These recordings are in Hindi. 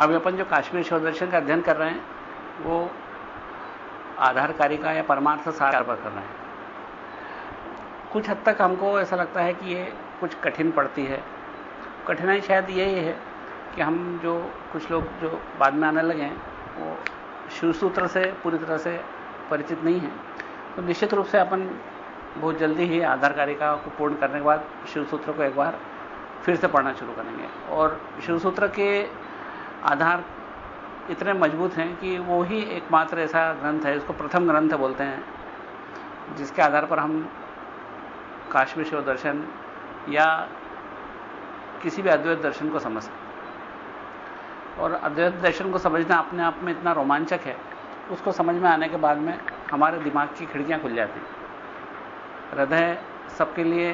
अभी अपन जो काश्मीर शिव दर्शन का अध्ययन कर रहे हैं, वो आधार कारिका या परमार्थ सार पर कर रहे हैं। कुछ हद तक हमको ऐसा लगता है कि ये कुछ कठिन पड़ती है। कठिनाई शायद यही है कि हम जो कुछ लोग जो बाद में आने लगे हैं, वो शिव सूत्र से, पूरी तरह से परिचित नहीं है। तो निश्चित रूप से अपन बहुत जल्दी ही आधार कारिका को पूर्ण करने के बाद शिव सूत्र को एक बार फिर से पढ़ना शुरू करेंगे। और शिव सूत्र के आधार इतने मज़बूत हैं कि वो ही एकमात्र ऐसा ग्रंथ है, इसको प्रथम ग्रंथ बोलते हैं, जिसके आधार पर हम काश्मीर शिव दर्शन या किसी भी अद्वैत दर्शन को समझ सकते और अद्वैत दर्शन को समझना अपने आप में इतना रोमांचक है, उसको समझ में आने के बाद में हमारे दिमाग की खिड़कियाँ खुल जाती हृदय सबके लिए,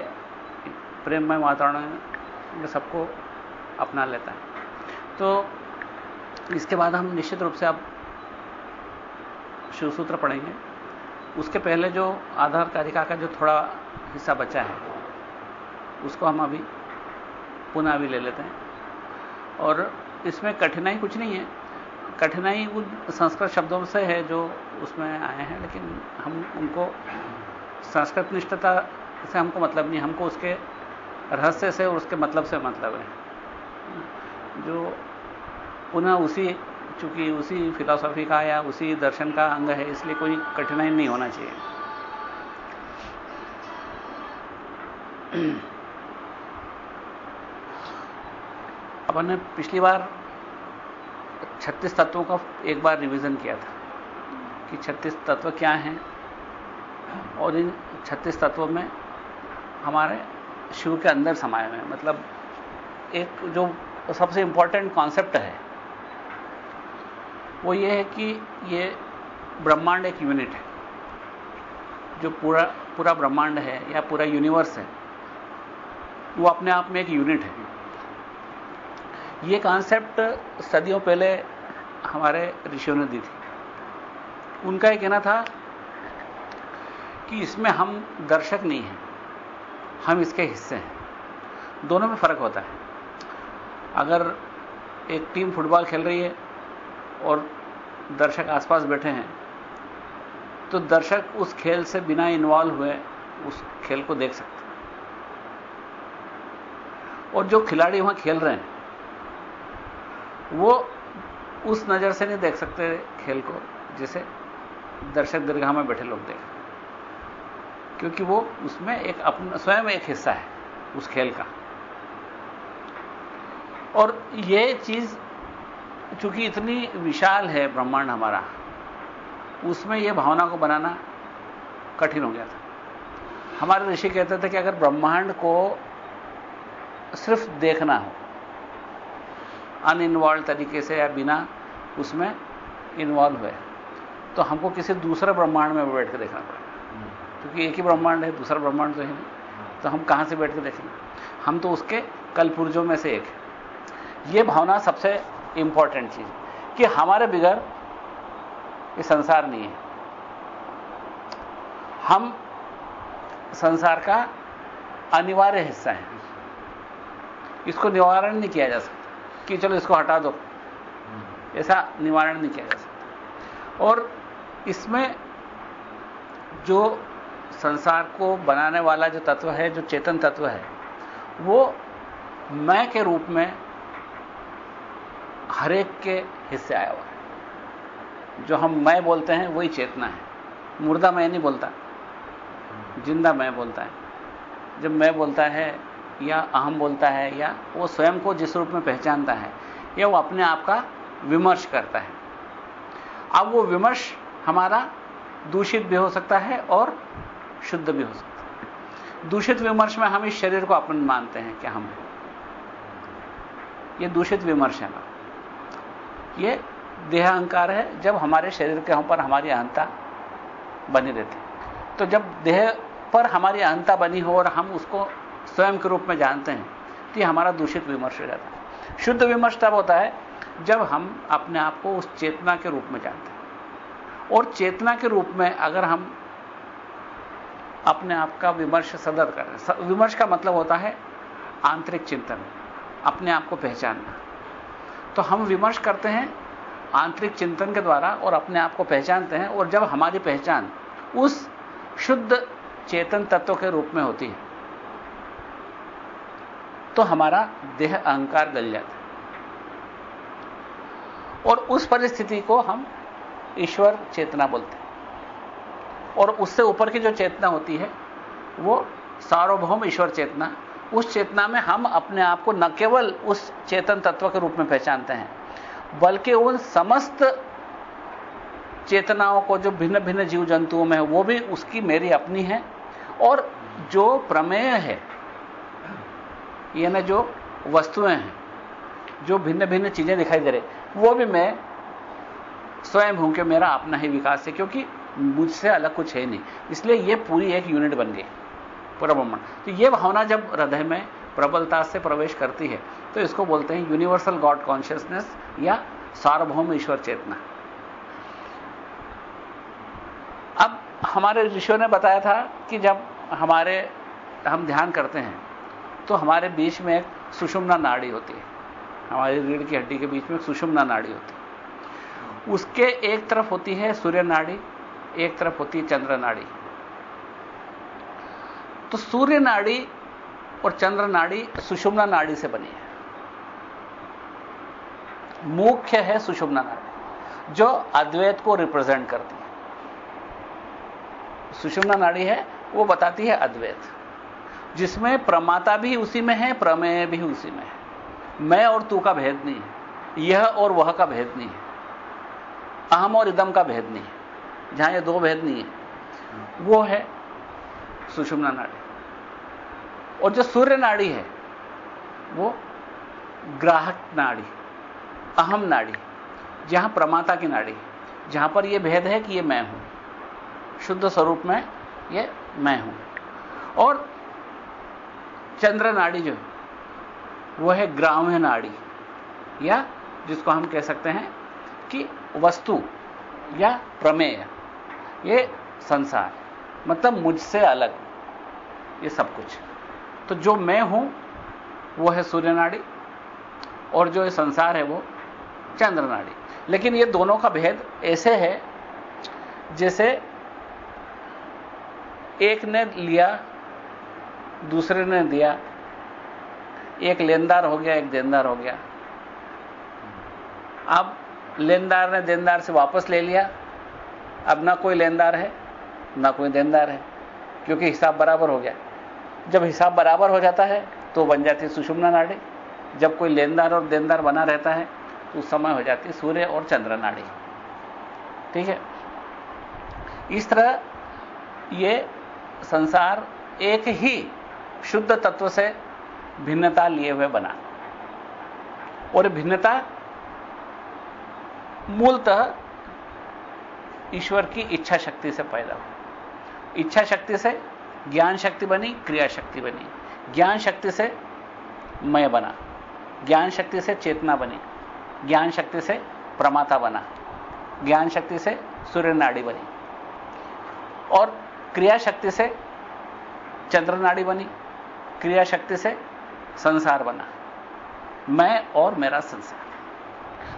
प्रेममय वातावरण में सबको अपना लेता है। तो इसके बाद हम निश्चित रूप से अब शिवसूत्र पढ़ेंगे। उसके पहले जो आधार कारिका का जो थोड़ा हिस्सा बचा है, उसको हम अभी पुनः अभी ले लेते हैं। और इसमें कठिनाई कुछ नहीं है। कठिनाई उन संस्कृत शब्दों से है जो उसमें आए हैं, लेकिन हम उनको संस्कृत निष्ठता से हमको मतलब नहीं, हमको उसके रहस्य से और उसके मतलब से मतलब है। जो पुनः उसी, चूँकि उसी फिलॉसफी का या उसी दर्शन का अंग है, इसलिए कोई कठिनाई नहीं होना चाहिए। अपन ने पिछली बार 36 तत्वों का एक बार रिवीजन किया था, कि 36 तत्व क्या हैं, और इन 36 तत्वों में हमारे शिव के अंदर समाये हुए मतलब एक जो सबसे इंपॉर्टेंट कॉन्सेप्ट है वो ये है कि ये ब्रह्मांड एक यूनिट है। जो पूरा पूरा ब्रह्मांड है या पूरा यूनिवर्स है, वो अपने आप में एक यूनिट है। ये कॉन्सेप्ट सदियों पहले हमारे ऋषियों ने दी थी। उनका यह कहना था कि इसमें हम दर्शक नहीं हैं, हम इसके हिस्से हैं। दोनों में फ़र्क होता है। अगर एक टीम फुटबॉल खेल रही है और दर्शक आसपास बैठे हैं। तो दर्शक उस खेल से बिना इन्वॉल्व हुए उस खेल को देख सकते हैं। और जो खिलाड़ी वहाँ खेल रहे हैं, वो उस नज़र से नहीं देख सकते खेल को, जिसे दर्शक दीर्घा में बैठे लोग देख क्योंकि वो उसमें एक अपना, स्वयं एक हिस्सा है, उस खेल का। और ये चीज़ चूँकि इतनी विशाल है ब्रह्मांड हमारा, उसमें यह भावना को बनाना कठिन हो गया था। हमारे ऋषि कहते थे कि अगर ब्रह्मांड को सिर्फ़ देखना हो अनइन्वॉल्व तरीके से या बिना उसमें इन्वॉल्व हुए तो हमको किसी दूसरे ब्रह्मांड में बैठ के देखना पड़ेगा। क्योंकि एक ही ब्रह्मांड है, दूसरा ब्रह्मांड तो है नहीं। तो हम कहाँ से बैठ के देखेंगे? हम तो उसके कलपुर्जों में से एक है। यह भावना सबसे इंपॉर्टेंट चीज़। कि हमारे बिगड़ ये संसार नहीं है। हम संसार का अनिवार्य हिस्सा है। इसको निवारण नहीं किया जा सकता। कि चलो इसको हटा दो। ऐसा निवारण नहीं किया जा सकता। और इसमें जो संसार को बनाने वाला जो तत्व है, जो चेतन तत्व है, वो मैं के रूप में हरेक के हिस्से आया हुआ है। जो हम मैं बोलते हैं, वही चेतना है। मुर्दा मैं नहीं बोलता, ज़िंदा मैं बोलता है। जब मैं बोलता है, या अहम बोलता है, या वो स्वयं को जिस रूप में पहचानता है, या वो अपने आप का विमर्श करता है। अब वो विमर्श हमारा दूषित भी हो सकता है और शुद्ध भी हो सकता है। दूषित विमर्श में हम इस शरीर को अपन मानते हैं कि हम हैं। ये दूषित विमर्श है ना ये देह अहंकार है, जब हमारे शरीर के ऊपर हमारी अहंता बनी रहती तो जब देह पर हमारी अहंता बनी हो और हम उसको स्वयं के रूप में जानते हैं तो ये हमारा दूषित विमर्श हो जाता है। शुद्ध विमर्श तब होता है, जब हम अपने आप को उस चेतना के रूप में जानते हैं। और चेतना के रूप में अगर हम अपने आप का विमर्श सदर कर विमर्श का मतलब होता है आंतरिक चिंतन, अपने आप को पहचानना। तो हम विमर्श करते हैं आंतरिक चिंतन के द्वारा और अपने आप को पहचानते हैं और जब हमारी पहचान उस शुद्ध चेतन तत्व के रूप में होती है तो हमारा देह अहंकार गल जाता है। और उस परिस्थिति को हम ईश्वर चेतना बोलते हैं। और उससे ऊपर की जो चेतना होती है, वो सार्वभौम ईश्वर चेतना उस चेतना में हम अपने आप को न केवल उस चेतन तत्व के रूप में पहचानते हैं, बल्कि उन समस्त चेतनाओं को, जो भिन्न भिन्न जीव जंतुओं में है, वो भी उसकी मेरी अपनी है। और जो प्रमेय है, यानी जो वस्तुएँ हैं, जो भिन्न भिन्न चीज़ें दिखाई दे रही, वो भी मैं स्वयं हूँ कि मेरा अपना ही विकास है, क्योंकि मुझसे अलग कुछ है नहीं। इसलिए ये पूरी एक यूनिट बन गई। ब्रह्मांड तो ये भावना जब हृदय में प्रबलता से प्रवेश करती है तो इसको बोलते हैं यूनिवर्सल गॉड कॉन्शियसनेस या सार्वभौम ईश्वर चेतना। अब हमारे ऋषियों ने बताया था कि जब हमारे, हम ध्यान करते हैं तो हमारे बीच में एक सुषुम्ना नाड़ी होती है। हमारी रीढ़ की हड्डी के बीच में सुषुम्ना नाड़ी होती है। उसके एक तरफ़ होती है सूर्य नाड़ी, एक तरफ़ होती है चंद्र नाड़ी। तो सूर्य नाड़ी और चंद्र नाड़ी सुषुम्ना नाड़ी से बनी है। मुख्य है सुषुम्ना नाड़ी, जो अद्वैत को रिप्रेजेंट करती है। सुषुम्ना नाड़ी है, वो बताती है अद्वैत, जिसमें प्रमाता भी उसी में है, प्रमेय भी उसी में है। मैं और तू का भेद नहीं है, यह और वह का भेद नहीं है, अहम और इदम का भेद नहीं है, जहाँ ये दो भेद नहीं है, वो है सुषुम्ना नाड़ी। और जो सूर्य नाड़ी है, वो ग्राहक नाड़ी, अहम नाड़ी, जहाँ प्रमाता की नाड़ी, जहाँ पर यह भेद है कि यह मैं हूँ। शुद्ध स्वरूप में ये मैं हूँ। और चंद्र नाड़ी जो, वो है ग्राम्य नाड़ी, या जिसको हम कह सकते हैं कि वस्तु या प्रमेय। ये संसार मतलब मुझसे अलग, ये सब कुछ। तो जो मैं हूँ, वो है सूर्य नाड़ी और जो संसार है वो चंद्र नाड़ी। लेकिन ये दोनों का भेद ऐसे है जैसे एक ने लिया, दूसरे ने दिया। एक लेनदार हो गया, एक देनदार हो गया। अब लेनदार ने देनदार से वापस ले लिया। अब ना कोई लेनदार है, ना कोई देनदार है, क्योंकि हिसाब बराबर हो गया। जब हिसाब बराबर हो जाता है तो बन जाती है सुषुम्ना नाड़ी। जब कोई लेनदार और देनदार बना रहता है तो उस समय हो जाती है सूर्य और चंद्र नाड़ी। ठीक है? इस तरह ये संसार एक ही शुद्ध तत्व से भिन्नता लिए हुए बना। और भिन्नता मूलतः ईश्वर की इच्छा शक्ति से पैदा हुई। इच्छा शक्ति से ज्ञान शक्ति बनी, क्रिया शक्ति बनी। ज्ञान शक्ति से मैं बना। ज्ञान शक्ति से चेतना बनी। ज्ञान शक्ति से प्रमाता बना। ज्ञान शक्ति से सूर्य नाड़ी बनी। और क्रिया शक्ति से चंद्र नाड़ी बनी। क्रिया शक्ति से संसार बना। मैं और मेरा संसार।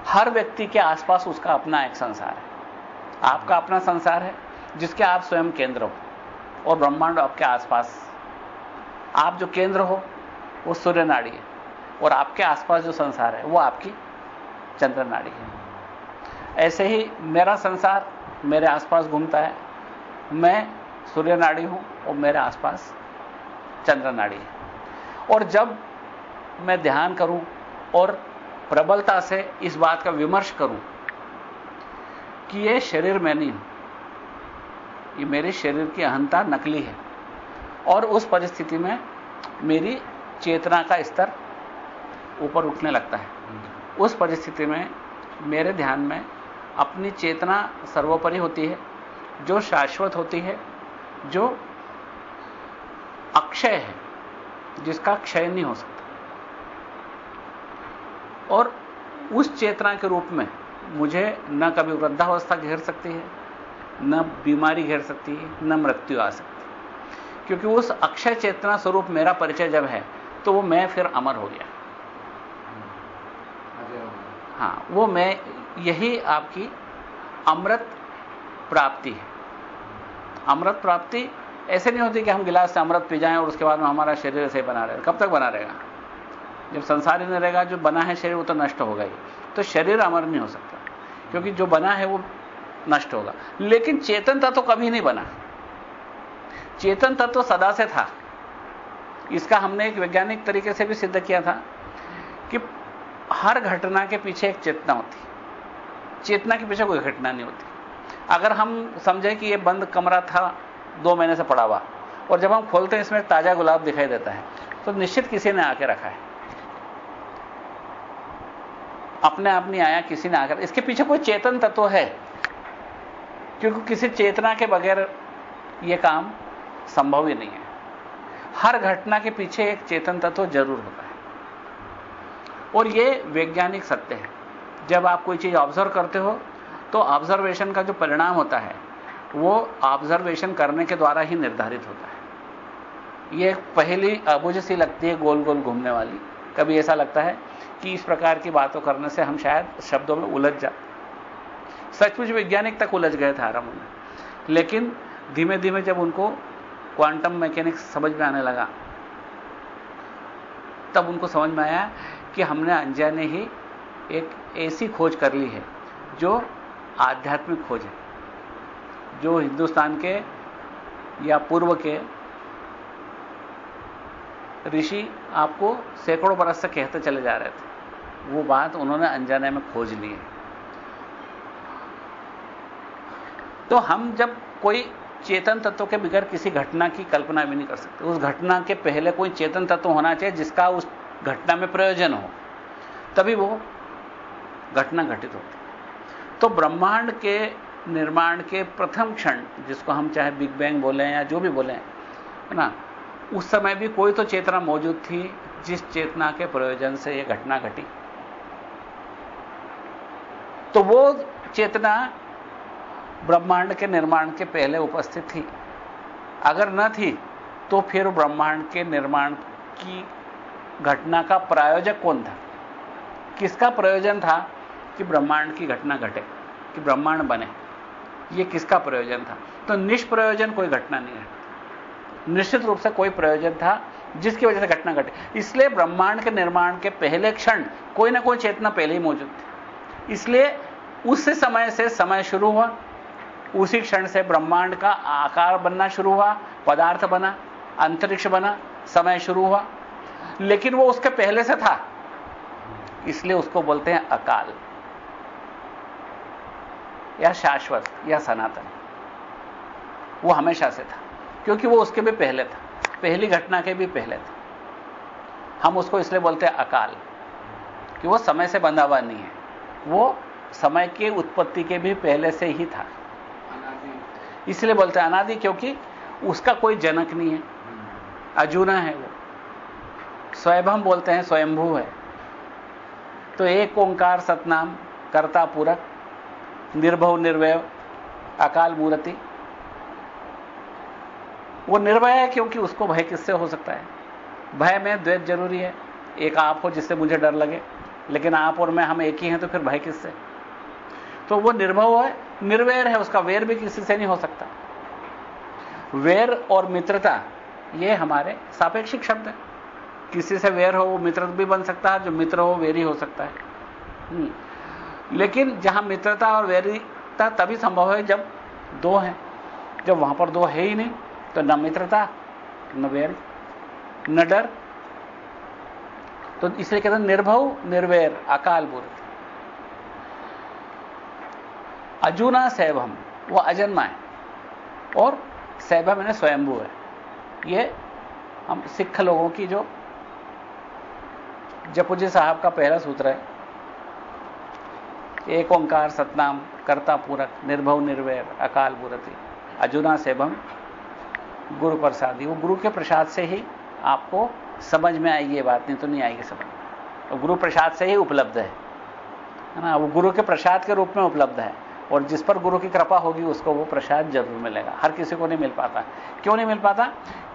हर व्यक्ति के आसपास उसका अपना एक संसार है। आपका अपना संसार है, जिसके आप स्वयं केंद्र हो। और ब्रह्मांड आपके आसपास। आप जो केंद्र हो, वो सूर्य नाड़ी है और आपके आसपास जो संसार है, वो आपकी चंद्र नाड़ी है। ऐसे ही मेरा संसार मेरे आसपास घूमता है। मैं सूर्य नाड़ी हूँ और मेरे आसपास चंद्र नाड़ी है। और जब मैं ध्यान करूँ और प्रबलता से इस बात का विमर्श करूँ कि यह शरीर मैं नहीं हूँ ये मेरे शरीर की अहंता नकली है। और उस परिस्थिति में मेरी चेतना का स्तर ऊपर उठने लगता है। उस परिस्थिति में मेरे ध्यान में अपनी चेतना सर्वोपरि होती है, जो शाश्वत होती है, जो अक्षय है, जिसका क्षय नहीं हो सकता। और उस चेतना के रूप में मुझे न कभी वृद्धावस्था घेर सकती है न बीमारी घेर सकती है न मृत्यु आ सकती। है क्योंकि उस अक्षय चेतना स्वरूप मेरा परिचय जब है तो वो मैं फिर अमर हो गया। हाँ वो मैं यही आपकी अमृत प्राप्ति है। अमृत प्राप्ति ऐसे नहीं होती कि हम गिलास से अमृत पी जाएँ और उसके बाद में हमारा शरीर ऐसे बना रहेगा। कब तक बना रहेगा? जब संसार ही नहीं रहेगा जो बना है शरीर वो तो नष्ट होगा ही। तो शरीर अमर नहीं हो सकता। क्योंकि जो बना है वो नष्ट होगा। लेकिन चेतन तत्व कभी नहीं बना। चेतन तत्व सदा से था। इसका हमने एक वैज्ञानिक तरीके से भी सिद्ध किया था कि हर घटना के पीछे एक चेतना होती। चेतना के पीछे कोई घटना नहीं होती। अगर हम समझें कि यह बंद कमरा था दो महीने से पड़ा हुआ, और जब हम खोलते हैं, इसमें ताज़ा गुलाब दिखाई देता है तो निश्चित किसी ने आके रखा है। अपने आप नहीं आया, किसी ने आकर। इसके पीछे कोई चेतन तत्व है? क्योंकि किसी चेतना के बगैर यह काम संभव ही नहीं है। हर घटना के पीछे एक चेतन तत्व ज़रूर होता है। और यह वैज्ञानिक सत्य है। जब आप कोई चीज़ ऑब्ज़र्व करते हो तो ऑब्जर्वेशन का जो परिणाम होता है, वो ऑब्जर्वेशन करने के द्वारा ही निर्धारित होता है। ये पहली अबुझ सी लगती है गोल गोल घूमने वाली। कभी ऐसा लगता है कि इस प्रकार की बातों करने से हम शायद शब्दों में उलझ जाते सचमुच वैज्ञानिक तक उलझ गए थे आरंभ में। लेकिन धीमे धीमे जब उनको क्वांटम मैकेनिक्स समझ में आने लगा, तब उनको समझ में आया कि हमने अनजाने ही एक ऐसी खोज कर ली है, जो आध्यात्मिक खोज है, जो हिंदुस्तान के या पूर्व के ऋषि आपको सैकड़ों बरस से कहते चले जा रहे थे। वो बात उन्होंने अनजाने में खोज ली है। तो हम जब कोई चेतन तत्व के बगैर किसी घटना की कल्पना भी नहीं कर सकते। उस घटना के पहले कोई चेतन तत्व होना चाहिए जिसका उस घटना में प्रयोजन हो। तभी वो घटना घटित होती तो ब्रह्मांड के निर्माण के प्रथम क्षण, जिसको हम चाहे बिग बैंग बोले या जो भी बोले, है ना? उस समय भी कोई तो चेतना मौजूद थी जिस चेतना के प्रयोजन से यह घटना घटी। तो वो चेतना ब्रह्मांड के निर्माण के पहले उपस्थित थी। अगर न थी तो फिर ब्रह्मांड के निर्माण की घटना का प्रायोजक कौन था? किसका प्रयोजन था कि ब्रह्मांड की घटना घटे, कि ब्रह्मांड बने? यह किसका प्रयोजन था? तो निष्प्रयोजन कोई घटना नहीं है। निश्चित रूप से कोई प्रयोजन था जिसकी वजह से घटना घटे। इसलिए ब्रह्मांड के निर्माण के पहले क्षण कोई ना कोई चेतना पहले ही मौजूद थी। इसलिए उस समय से समय शुरू हुआ। उसी क्षण से ब्रह्मांड का आकार बनना शुरू हुआ, पदार्थ बना, अंतरिक्ष बना, समय शुरू हुआ। लेकिन वो उसके पहले से था। इसलिए उसको बोलते हैं अकाल। या शाश्वत, या सनातन। वो हमेशा से था, क्योंकि वो उसके भी पहले था। पहली घटना के भी पहले था। हम उसको इसलिए बोलते हैं अकाल, कि वो समय से बंधा हुआ नहीं है। वो समय की उत्पत्ति के भी पहले से ही था। इसलिए बोलते हैं अनादि, क्योंकि उसका कोई जनक नहीं है। अजूना है वो। स्वयं बोलते हैं स्वयंभू है। तो एक ओंकार सतनाम, कर्ता पूरक, निर्भव, निर्वय, अकाल मूर्ति। वो निर्भय है क्योंकि उसको भय किससे हो सकता है? भय में द्वैत ज़रूरी है। एक आप हो जिससे मुझे डर लगे, लेकिन आप और मैं, हम एक ही हैं तो फिर भय किससे? तो वो निर्भव है, निर्वैर है, उसका वेर भी किसी से नहीं हो सकता। वेर और मित्रता, ये हमारे सापेक्षिक शब्द है। किसी से वेर हो, वो मित्र भी बन सकता है, जो मित्र हो, वेरी हो सकता है। हम्म। लेकिन जहाँ मित्रता और वेरिता तभी संभव है जब दो हैं। जब वहाँ पर दो है ही नहीं तो न मित्रता, न वेर, न डर। तो इसलिए कहते हैं निर्भव निर्वैर, अकाल बुर। अजूना सैभम वो अजन्मा है। और सैभम मैंने स्वयंभू है। ये हम सिख लोगों की जो जपुजी साहब का पहला सूत्र है, एक ओंकार सतनाम, कर्ता पूरक, निर्भव, निर्वैर, अकाल बुरति अजुना सेवम गुरु प्रसादी। वो गुरु के प्रसाद से ही आपको समझ में आएगी ये बात, नहीं तो नहीं आएगी समझ। तो गुरु प्रसाद से ही उपलब्ध है ना? वो गुरु के प्रसाद के रूप में उपलब्ध है। और जिस पर गुरु की कृपा होगी, उसको वो प्रसाद ज़रूर मिलेगा। हर किसी को नहीं मिल पाता। क्यों नहीं मिल पाता?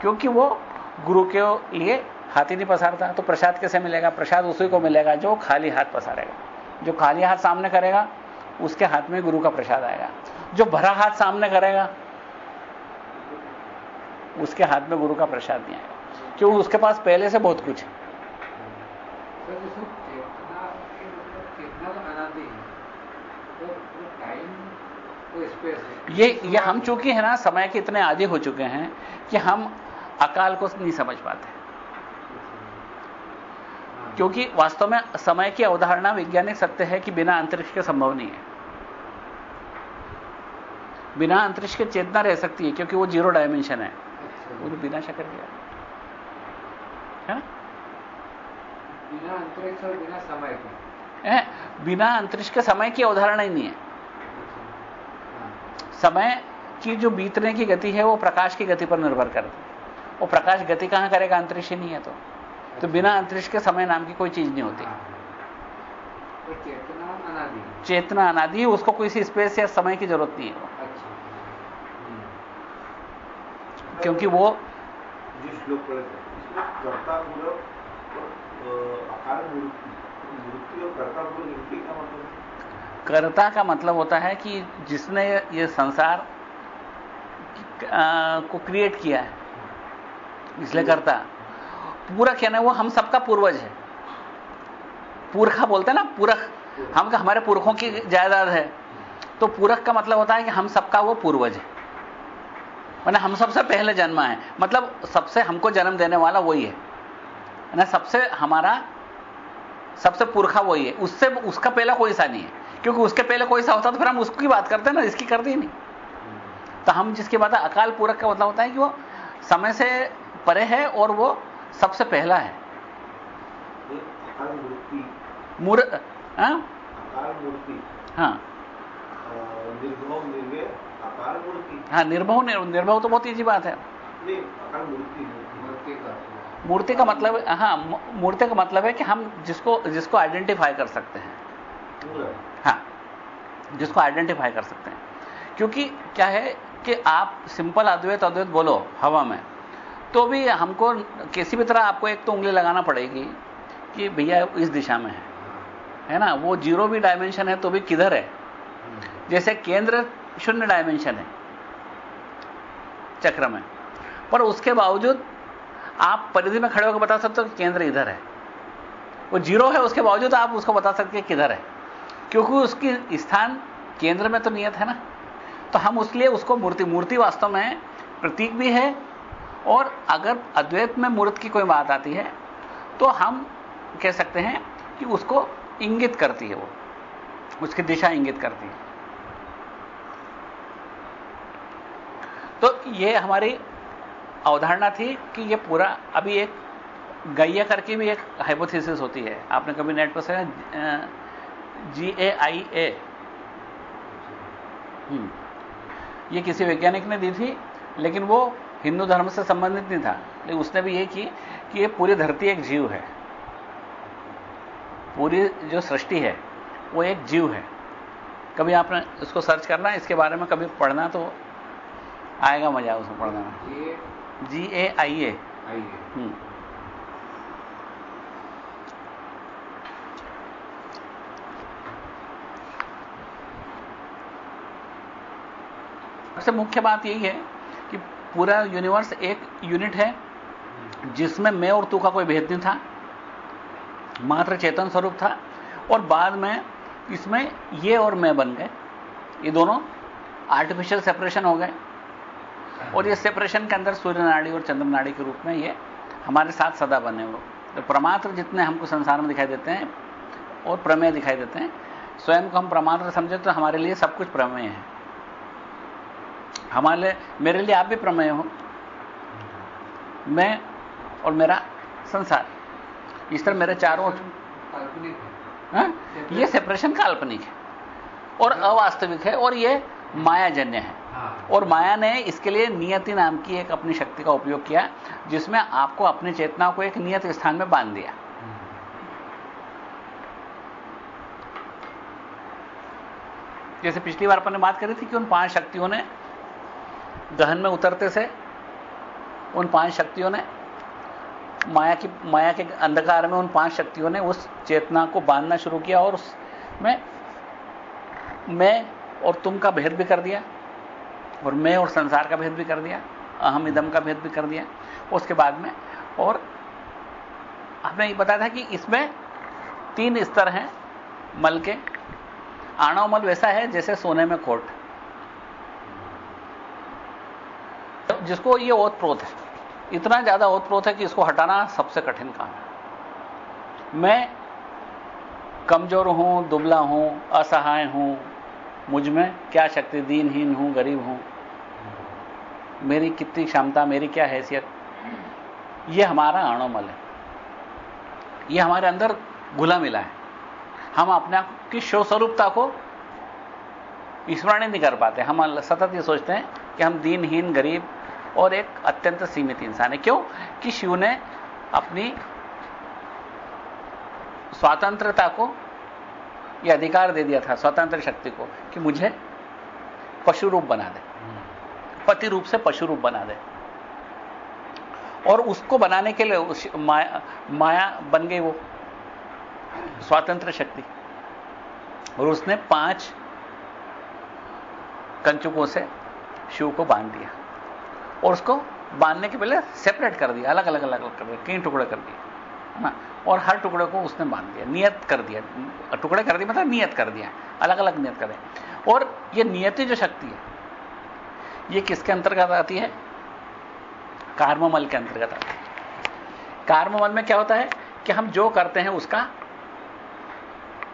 क्योंकि वो गुरु के लिए हाथ ही नहीं पसारता तो प्रसाद कैसे मिलेगा? प्रसाद उसी को मिलेगा जो खाली हाथ पसारेगा। जो खाली हाथ सामने करेगा, उसके हाथ में गुरु का प्रसाद आएगा। जो भरा हाथ सामने करेगा, उसके हाथ में गुरु का प्रसाद नहीं आएगा। क्योंकि उसके पास पहले से बहुत कुछ है। ये ये हम चूँकि है ना समय के इतने आदि हो चुके हैं कि हम अकाल को नहीं समझ पाते। क्योंकि वास्तव में समय की अवधारणा वैज्ञानिक सत्य है कि बिना अंतरिक्ष के संभव नहीं है। बिना अंतरिक्ष के चेतना रह सकती है क्योंकि वो ज़ीरो डायमेंशन है। वो तो बिना शकर गया है। ना? बिना अंतरिक्ष और बिना समय के। बिना अंतरिक्ष के समय की अवधारणा ही नहीं है। समय की जो बीतने की गति है वो प्रकाश की गति पर निर्भर करती है। वो प्रकाश गति कहाँ करेगा? अंतरिक्ष ही नहीं है तो। तो बिना अंतरिक्ष के समय नाम की कोई चीज़ नहीं होती। तो चेतना अनादि। चेतना अनादि उसको कोई सी स्पेस या समय की ज़रूरत नहीं है अच्छा। क्योंकि वो जिस कर्ता मूर्ति और कर्ता का मतलब कर्ता का मतलब होता है कि जिसने ये संसार को क्रिएट किया है, इसलिए करता। पूरक है वो हम सबका पूर्वज है। पुरखा बोलते हैं ना, पूरख। हम का, हमारे पुरखों की जायदाद है। तो पूरक का मतलब होता है कि हम सबका वो पूर्वज है। मैंने हम सबसे पहले जन्मा है। मतलब सबसे हमको जन्म देने वाला वही है। ना सबसे हमारा, सबसे पुरखा वही है। उससे, उसका पहला कोई सा नहीं है। क्योंकि उसके पहले कोई सा होता तो फिर हम उसकी बात करते हैं ना इसकी करते ही नहीं। तो हम जिसकी बात है अकाल पूरक का मतलब होता है कि वो समय से परे है और वो सबसे पहला है। हाँ। हाँ हाँ निर्भव निर्भव तो बहुत ईजी बात है। मूर्ति का। मतलब हाँ मूर्ति का मतलब है कि हम जिसको जिसको आइडेंटिफाई कर सकते हैं। हाँ जिसको आइडेंटिफाई कर सकते हैं। क्योंकि क्या है कि आप सिंपल अद्वैत अद्वैत बोलो, हवा में तो भी हमको किसी भी तरह आपको एक तो उंगली लगाना पड़ेगी कि भैया इस दिशा में है। है ना? वो ज़ीरो भी डायमेंशन है तो भी किधर है? जैसे केंद्र शून्य डायमेंशन है, चक्र में। पर उसके बावजूद आप परिधि में खड़े होकर बता सकते हो कि केंद्र इधर है। वो ज़ीरो है, उसके बावजूद आप उसको बता सकते किधर है। क्योंकि उसकी स्थान केंद्र में तो नियत है ना? तो हम उसलिए उसको मूर्ति मूर्ति वास्तव में प्रतीक भी है, और अगर अद्वैत में मूर्त की कोई बात आती है तो हम कह सकते हैं कि उसको इंगित करती है वो। उसकी दिशा इंगित करती है। तो ये हमारी अवधारणा थी कि ये पूरा, अभी एक गैया करके भी एक हाइपोथेसिस होती है। आपने कभी नेट पर सुना जी ए आई ए ये किसी वैज्ञानिक ने दी थी लेकिन वो हिंदू धर्म से संबंधित नहीं था। लेकिन उसने भी ये की कि ये पूरी धरती एक जीव है। पूरी जो सृष्टि है वो एक जीव है। कभी आपने इसको सर्च करना इसके बारे में कभी पढ़ना तो आएगा मज़ा उसमें पढ़ने में। जी ए आई ए सबसे मुख्य बात यही है कि पूरा यूनिवर्स एक यूनिट है, जिसमें मैं और तू का कोई भेद नहीं था, मात्र चेतन स्वरूप था, और बाद में इसमें ये और मैं बन गए। ये दोनों आर्टिफिशियल सेपरेशन हो गए। और ये सेपरेशन के अंदर सूर्य नाड़ी और चंद्र नाड़ी के रूप में ये हमारे साथ सदा बने हुए। तो प्रमात्र जितने हमको संसार में दिखाई देते हैं और प्रमेय दिखाई देते हैं, स्वयं को हम प्रमात्र समझे तो हमारे लिए सब कुछ प्रमेय है। हमारे मेरे लिए आप भी प्रमेय हो। मैं और मेरा संसार। इस तरह मेरे चारों काल्पनिक हाँ? ये सेपरेशन काल्पनिक है। और अवास्तविक है और ये मायाजन्य है। हाँ। और माया ने इसके लिए नियति नाम की एक अपनी शक्ति का उपयोग किया जिसमें आपको अपनी चेतना को एक नियत स्थान में बाँध दिया। जैसे पिछली बार अपन ने बात करी थी कि उन पाँच शक्तियों ने गहन में उतरते से उन पाँच शक्तियों ने, माया की, माया के अंधकार में उन पाँच शक्तियों ने उस चेतना को बांधना शुरू किया और उसमें मैं और तुम का भेद भी कर दिया, और मैं और संसार का भेद भी कर दिया, अहम इदम का भेद भी कर दिया। उसके बाद में, और हमने ये बताया था कि इसमें तीन स्तर हैं, मल के। आणव मल वैसा है जैसे सोने में कोट। जिसको ये ओतप्रोत है, इतना ज़्यादा ओतप्रोत है कि इसको हटाना सबसे कठिन काम है। मैं कमज़ोर हूँ, दुबला हूँ, असहाय हूँ, मुझमें क्या शक्ति, दीनहीन हूँ, गरीब हूँ? मेरी कितनी क्षमता, मेरी क्या हैसियत? यह हमारा आणोमल है। यह हमारे अंदर घुला मिला है। हम अपने आप की शो स्वरूपता को स्मरण नहीं कर पाते। हम सतत ये सोचते हैं कि हम दीनहीन, गरीब और एक अत्यंत सीमित इंसान है। क्यों? कि शिव ने अपनी स्वतंत्रता को यह अधिकार दे दिया था स्वतंत्र शक्ति को कि मुझे पशु रूप बना दे। पति रूप से पशु रूप बना दे। और उसको बनाने के लिए माया, माया बन गई वो स्वतंत्र शक्ति। और उसने पाँच कंचुकों से शिव को बाँध दिया। और उसको बांधने के पहले सेपरेट कर दिया, अलग अलग अलग अलग कर दिया, कई टुकड़े कर दिए, है ना? और हर टुकड़े को उसने बाँध दिया, नियत कर दिया, टुकड़े कर दिए मतलब नियत कर दिया, अलग अलग नियत कर दिया। और ये नियति जो शक्ति है, ये किसके अंतर्गत आती है? कार्ममल के अंतर्गत आती है। कार्ममल में क्या होता है कि हम जो करते हैं उसका,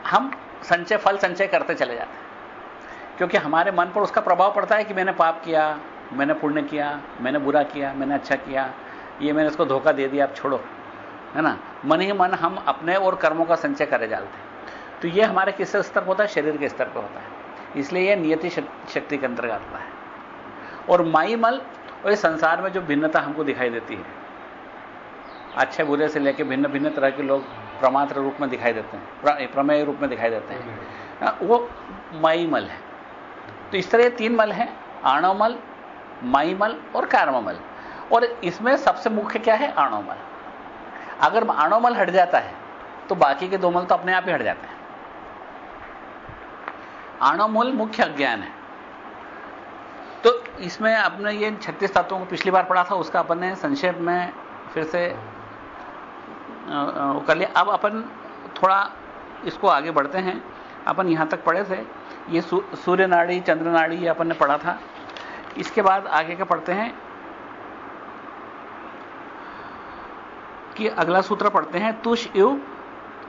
हम संचय, फल संचय करते चले जाते हैं। क्योंकि हमारे मन पर उसका प्रभाव पड़ता है कि मैंने पाप किया मैंने पुण्य किया मैंने बुरा किया मैंने अच्छा किया ये मैंने उसको धोखा दे दिया आप छोड़ो है ना? मन ही मन हम अपने और कर्मों का संचय करे जाते हैं। तो ये हमारे किस स्तर पर होता है? शरीर के स्तर पर होता है। इसलिए यह नियति शक्ति के अंतर्गत आता है। और माई मल और इस संसार में जो भिन्नता हमको दिखाई देती है अच्छे बुरे से लेकर भिन्न भिन्न तरह के लोग प्रमात्र रूप में दिखाई देते हैं प्रमेय रूप में दिखाई देते हैं। हाँ, वो माई मल है। तो इस तरह तीन मल हैं आणवमल माईमल और कार्ममल। और इसमें सबसे मुख्य क्या है? आणोमल अगर आणोमल हट जाता है तो बाकी के दो मल तो अपने आप ही हट जाते हैं। आणोमल मुख्य अज्ञान है। तो इसमें अपने ये छत्तीस तत्वों को पिछली बार पढ़ा था, उसका अपन ने संक्षेप में फिर से कर लिया। अब अपन थोड़ा इसको आगे बढ़ते हैं। अपन यहाँ तक पढ़े थे। ये सूर्य नाड़ी चंद्र नाड़ी ये अपन ने पढ़ा था। इसके बाद आगे का पढ़ते हैं कि अगला सूत्र पढ़ते हैं, तुष इव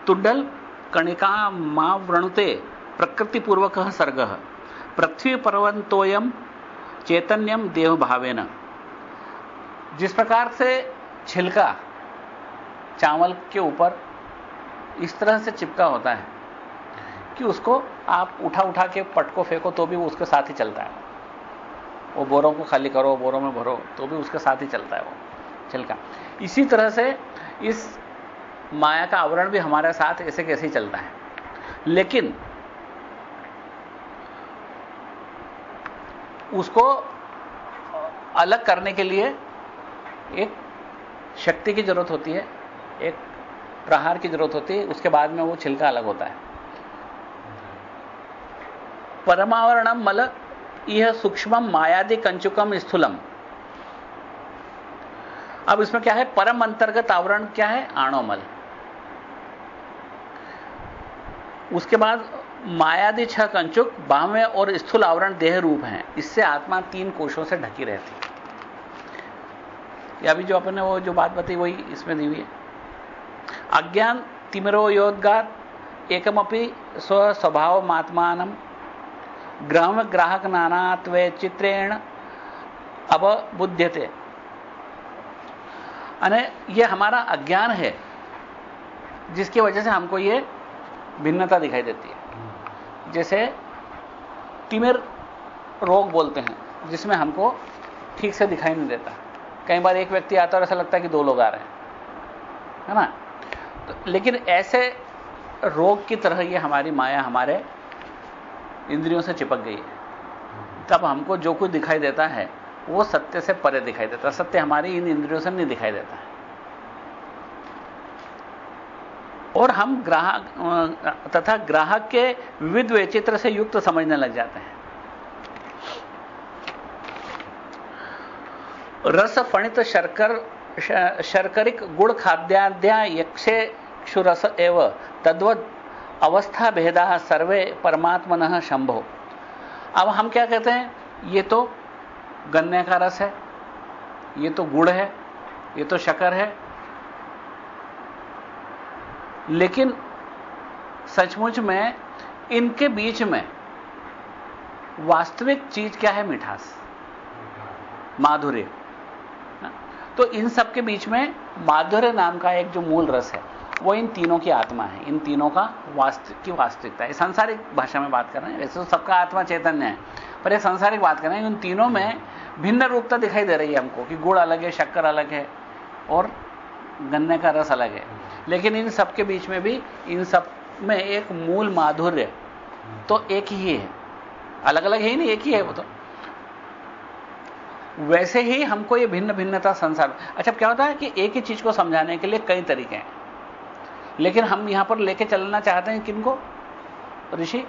तुडल कणिका मा व्रणुते प्रकृति पूर्वक सर्ग, पृथ्वी पर्वतोयम चैतन्यम देव भावेन। जिस प्रकार से छिलका चावल के ऊपर इस तरह से चिपका होता है कि उसको आप उठा उठा के पटको फेंको तो भी वो उसके साथ ही चलता है। वो बोरों को खाली करो, बोरों में भरो तो भी उसके साथ ही चलता है वो, छिलका। इसी तरह से इस माया का आवरण भी हमारे साथ ऐसे कैसे ही चलता है। लेकिन उसको अलग करने के लिए एक शक्ति की ज़रूरत होती है, एक प्रहार की ज़रूरत होती है, उसके बाद में वो छिलका अलग होता है। परमावरणम मल यह सूक्ष्म मायादि कंचुकम स्थूलम। अब इसमें क्या है? परम अंतर्गत आवरण क्या है? आणोमल। उसके बाद मायादि छह कंचुक बाहवें और स्थूल आवरण देह रूप हैं। इससे आत्मा तीन कोशों से ढकी रहती है। अभी जो अपने वो जो बात बताई, वही इसमें दी हुई है। अज्ञान तिमिरो योद्गात एकमपि स्व स्वभाव ग्राम ग्राहक नानात्वे चित्रेण अब बुद्ध्यते अने ये हमारा अज्ञान है जिसकी वजह से हमको ये भिन्नता दिखाई देती है। जैसे टिमिर रोग बोलते हैं जिसमें हमको ठीक से दिखाई नहीं देता। कई बार एक व्यक्ति आता और ऐसा लगता है कि दो लोग आ रहे हैं है ना? तो, लेकिन ऐसे रोग की तरह ये हमारी माया हमारे इंद्रियों से चिपक गई है। तब हमको जो कुछ दिखाई देता है, वो सत्य से परे दिखाई देता सत्य हमारी इन इंद्रियों से नहीं दिखाई देता और हम ग्राहक तथा ग्राहक के विविध वैचित्र से युक्त समझने लग जाते हैं। रस, फणित, शर्कर शर्करिक गुड़ खाद्याद्या यक्षे, क्षुरस एव, तद्वत अवस्था भेदा सर्वे परमात्मन शंभो। अब हम क्या कहते हैं? ये तो गन्ने का रस है, ये तो गुड़ है, ये तो शकर है। लेकिन सचमुच में इनके बीच में वास्तविक चीज़ क्या है मिठास? माधुर्य। तो इन सब के बीच में माधुर्य नाम का एक जो मूल रस है वो इन तीनों की आत्मा है। इन तीनों का वास्तविक की वास्तविकता है। सांसारिक भाषा में बात कर रहे हैं। वैसे तो सबका आत्मा चैतन्य है। पर ये सांसारिक बात कर रहे हैं। उन तीनों में भिन्न रूपता दिखाई दे रही है हमको, कि गुड़ अलग है, शक्कर अलग है, और गन्ने का रस अलग है। लेकिन इन सब के बीच में भी, इन सब में एक मूल माधुर्य तो एक ही है। अलग अलग है ही नहीं, एक ही है वो तो। वैसे ही हमको ये भिन्न भिन्नता संसार अच्छा क्या होता है कि एक ही चीज़ को समझाने के लिए कई तरीके हैं। लेकिन हम यहाँ पर लेके चलना चाहते हैं किनको? ऋषि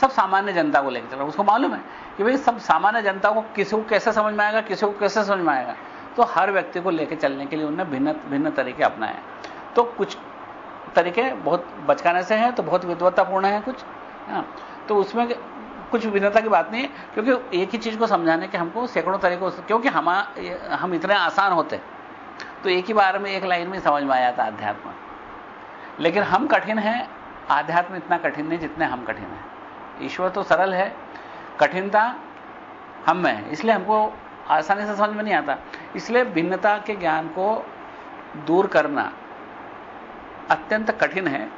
सब सामान्य जनता को लेकर चल रहा उसको मालूम है कि भाई सब सामान्य जनता को किसी को कैसे समझ में आएगा किसी को कैसे समझ में आएगा? तो हर व्यक्ति को लेकर चलने के लिए उन्होंने भिन्न भिन्न तरीके अपनाए। तो कुछ तरीके बहुत बचकाने से हैं तो बहुत विद्वत्तापूर्ण है कुछ हाँ, तो उसमें कुछ भिन्नता की बात नहीं है क्योंकि एक ही चीज़ को समझाने के हमको सैकड़ों तरीकों से क्योंकि हम हम इतने आसान होते। तो एक ही बार में एक लाइन में समझ में आ जाता अध्यात्म। लेकिन हम कठिन हैं आध्यात्म इतना कठिन नहीं जितने हम कठिन हैं। ईश्वर तो सरल है कठिनता हम में इसलिए हमको आसानी से समझ में नहीं आता। इसलिए भिन्नता के ज्ञान को दूर करना अत्यंत कठिन है।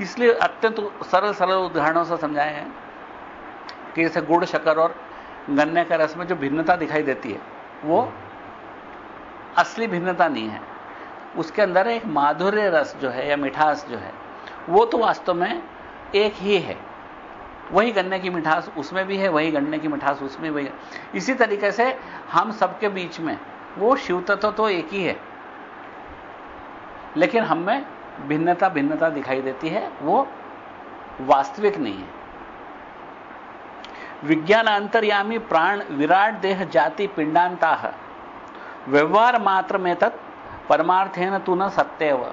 इसलिए अत्यंत सरल सरल उदाहरणों से समझाए हैं कि जैसे गुड़ शक्कर और गन्ने का रस में जो भिन्नता दिखाई देती है वो असली भिन्नता नहीं है। उसके अंदर एक माधुर्य रस जो है या मिठास जो है, वो तो वास्तव में एक ही है। वही गन्ने की मिठास उसमें भी है, वही गन्ने की मिठास उसमें भी है। इसी तरीके से हम सबके बीच में वो शिव तत्व तो एक ही है। लेकिन हम में भिन्नता भिन्नता दिखाई देती है, वो वास्तविक नहीं है। विज्ञान अंतर्यामी प्राण विराट देह जाति पिंडांता व्यवहार मात्र में तत् परमार्थेन तू न सत्यव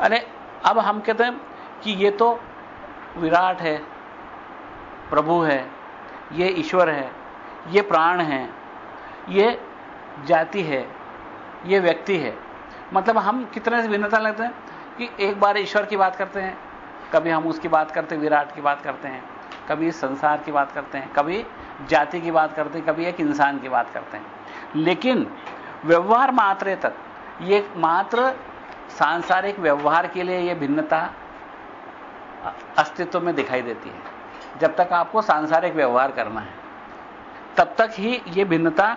अरे, अब हम कहते हैं कि ये तो विराट है, प्रभु है, ये ईश्वर है, ये प्राण है, ये जाति है, ये व्यक्ति है। मतलब हम कितने से भिन्नता लगते हैं कि एक बार ईश्वर की बात करते हैं, कभी हम उसकी बात करते हैं, विराट की बात करते हैं, कभी संसार की बात करते हैं, कभी जाति की बात करते हैं, कभी एक इंसान की बात करते हैं। लेकिन व्यवहार मात्र तक ये मात्र सांसारिक व्यवहार के लिए यह भिन्नता अस्तित्व में दिखाई देती है। जब तक आपको सांसारिक व्यवहार करना है, तब तक ही ये भिन्नता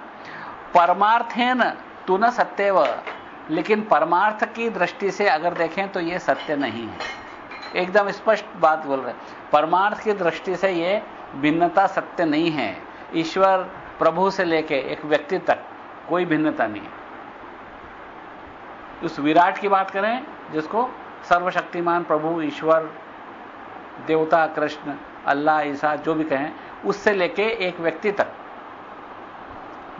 परमार्थेन तू न सत्यव। लेकिन परमार्थ की दृष्टि से अगर देखें तो यह सत्य नहीं है। एकदम स्पष्ट बात बोल रहे परमार्थ की दृष्टि से यह भिन्नता सत्य नहीं है। ईश्वर प्रभु से लेके एक व्यक्ति तक कोई भिन्नता नहीं है। उस विराट की बात करें जिसको सर्वशक्तिमान प्रभु ईश्वर देवता कृष्ण अल्लाह ईसा जो भी कहें उससे लेके एक व्यक्ति तक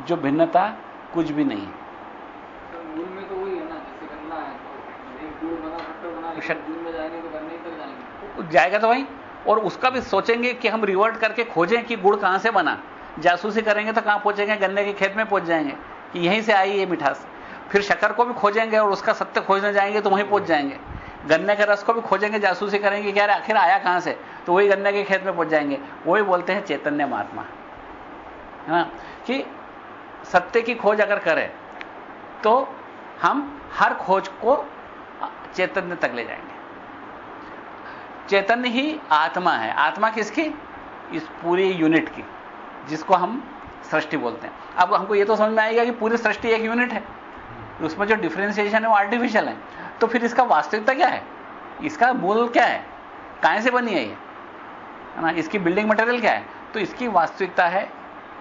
जो भिन्नता कुछ भी नहीं है। तो वही है ना जैसे करना है तो तो जाएगा। तो वही। और उसका भी सोचेंगे कि हम रिवर्ट करके खोजें कि गुड़ कहाँ से बना। जासूसी करेंगे तो कहाँ पहुँचेंगे गन्ने के खेत में पहुँच जाएँगे कि यहीं से आई ये मिठास। फिर शकर को भी खोजेंगे और उसका सत्य खोजने जाएँगे तो वहीं पहुँच जाएँगे। गन्ने के रस को भी खोजेंगे, जासूसी करेंगे कि यार आखिर आया कहाँ से? तो वही गन्ने के खेत में पहुँच जाएँगे। वही बोलते हैं चैतन्य महात्मा। है ना? कि सत्य की खोज अगर करें तो हम हर खोज को चैतन्य तक ले जाएँगे। चैतन्य ही आत्मा है। आत्मा किसकी? इस पूरी यूनिट की, जिसको हम सृष्टि बोलते हैं। अब हमको यह तो समझ में आएगा कि पूरी सृष्टि एक यूनिट है। उसमें जो डिफ्रेंसिएशन है वो आर्टिफिशियल है। तो फिर इसका वास्तविकता क्या है? इसका मूल क्या है? कहाँ से बनी है ये? है ना? इसकी बिल्डिंग मटेरियल क्या है? तो इसकी वास्तविकता है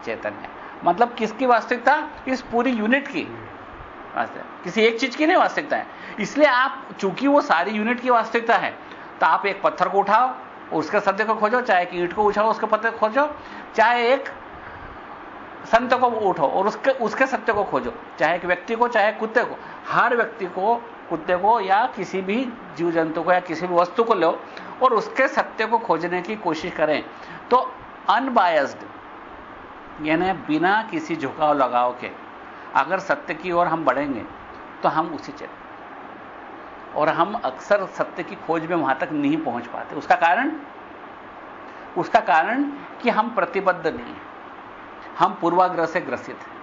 चैतन्य। मतलब किसकी वास्तविकता? इस पूरी यूनिट की। किसी एक चीज़ की नहीं वास्तविकता है। इसलिए आप, चूँकि वो सारी यूनिट की वास्तविकता है तो आप एक पत्थर को उठाओ उसके सत्य को खोजो, चाहे एक ईट को उठाओ उसके पत्थर खोजो, चाहे एक संत को उठो और उसके उसके सत्य को खोजो। चाहे एक व्यक्ति को, चाहे कुत्ते को। हर व्यक्ति को, कुत्ते को या किसी भी जीव जंतु को या किसी भी वस्तु को लो और उसके सत्य को खोजने की कोशिश करें। तो अनबायस्ड यानी बिना किसी झुकाव लगाव के, अगर सत्य की ओर हम बढ़ेंगे तो हम उसी चले और हम अक्सर सत्य की खोज में वहाँ तक नहीं पहुँच पाते। उसका कारण? उसका कारण कि हम प्रतिबद्ध नहीं हैं। हम पूर्वाग्रह से ग्रसित हैं।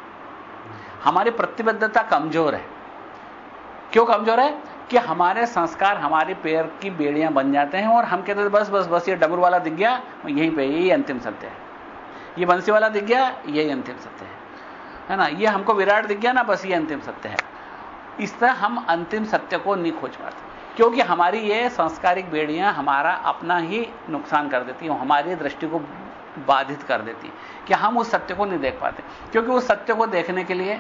हमारी प्रतिबद्धता कमज़ोर है। क्यों कमज़ोर है? कि हमारे संस्कार हमारी पैर की बेड़ियाँ बन जाते हैं और हम कहते हैं, बस बस बस, ये डबरू वाला दिख गया यहीं पे यही अंतिम सत्य है। ये बंसी वाला दिख गया यही अंतिम सत्य है। है ना? ये हमको विराट दिख गया ना, बस ये अंतिम सत्य है। इस तरह हम अंतिम सत्य को नहीं खोज पाते। क्योंकि हमारी ये संस्कारिक बेड़ियाँ हमारा अपना ही नुकसान कर देती हैं, हमारी दृष्टि को बाधित कर देती कि हम उस सत्य को नहीं देख पाते क्योंकि उस सत्य को देखने के लिए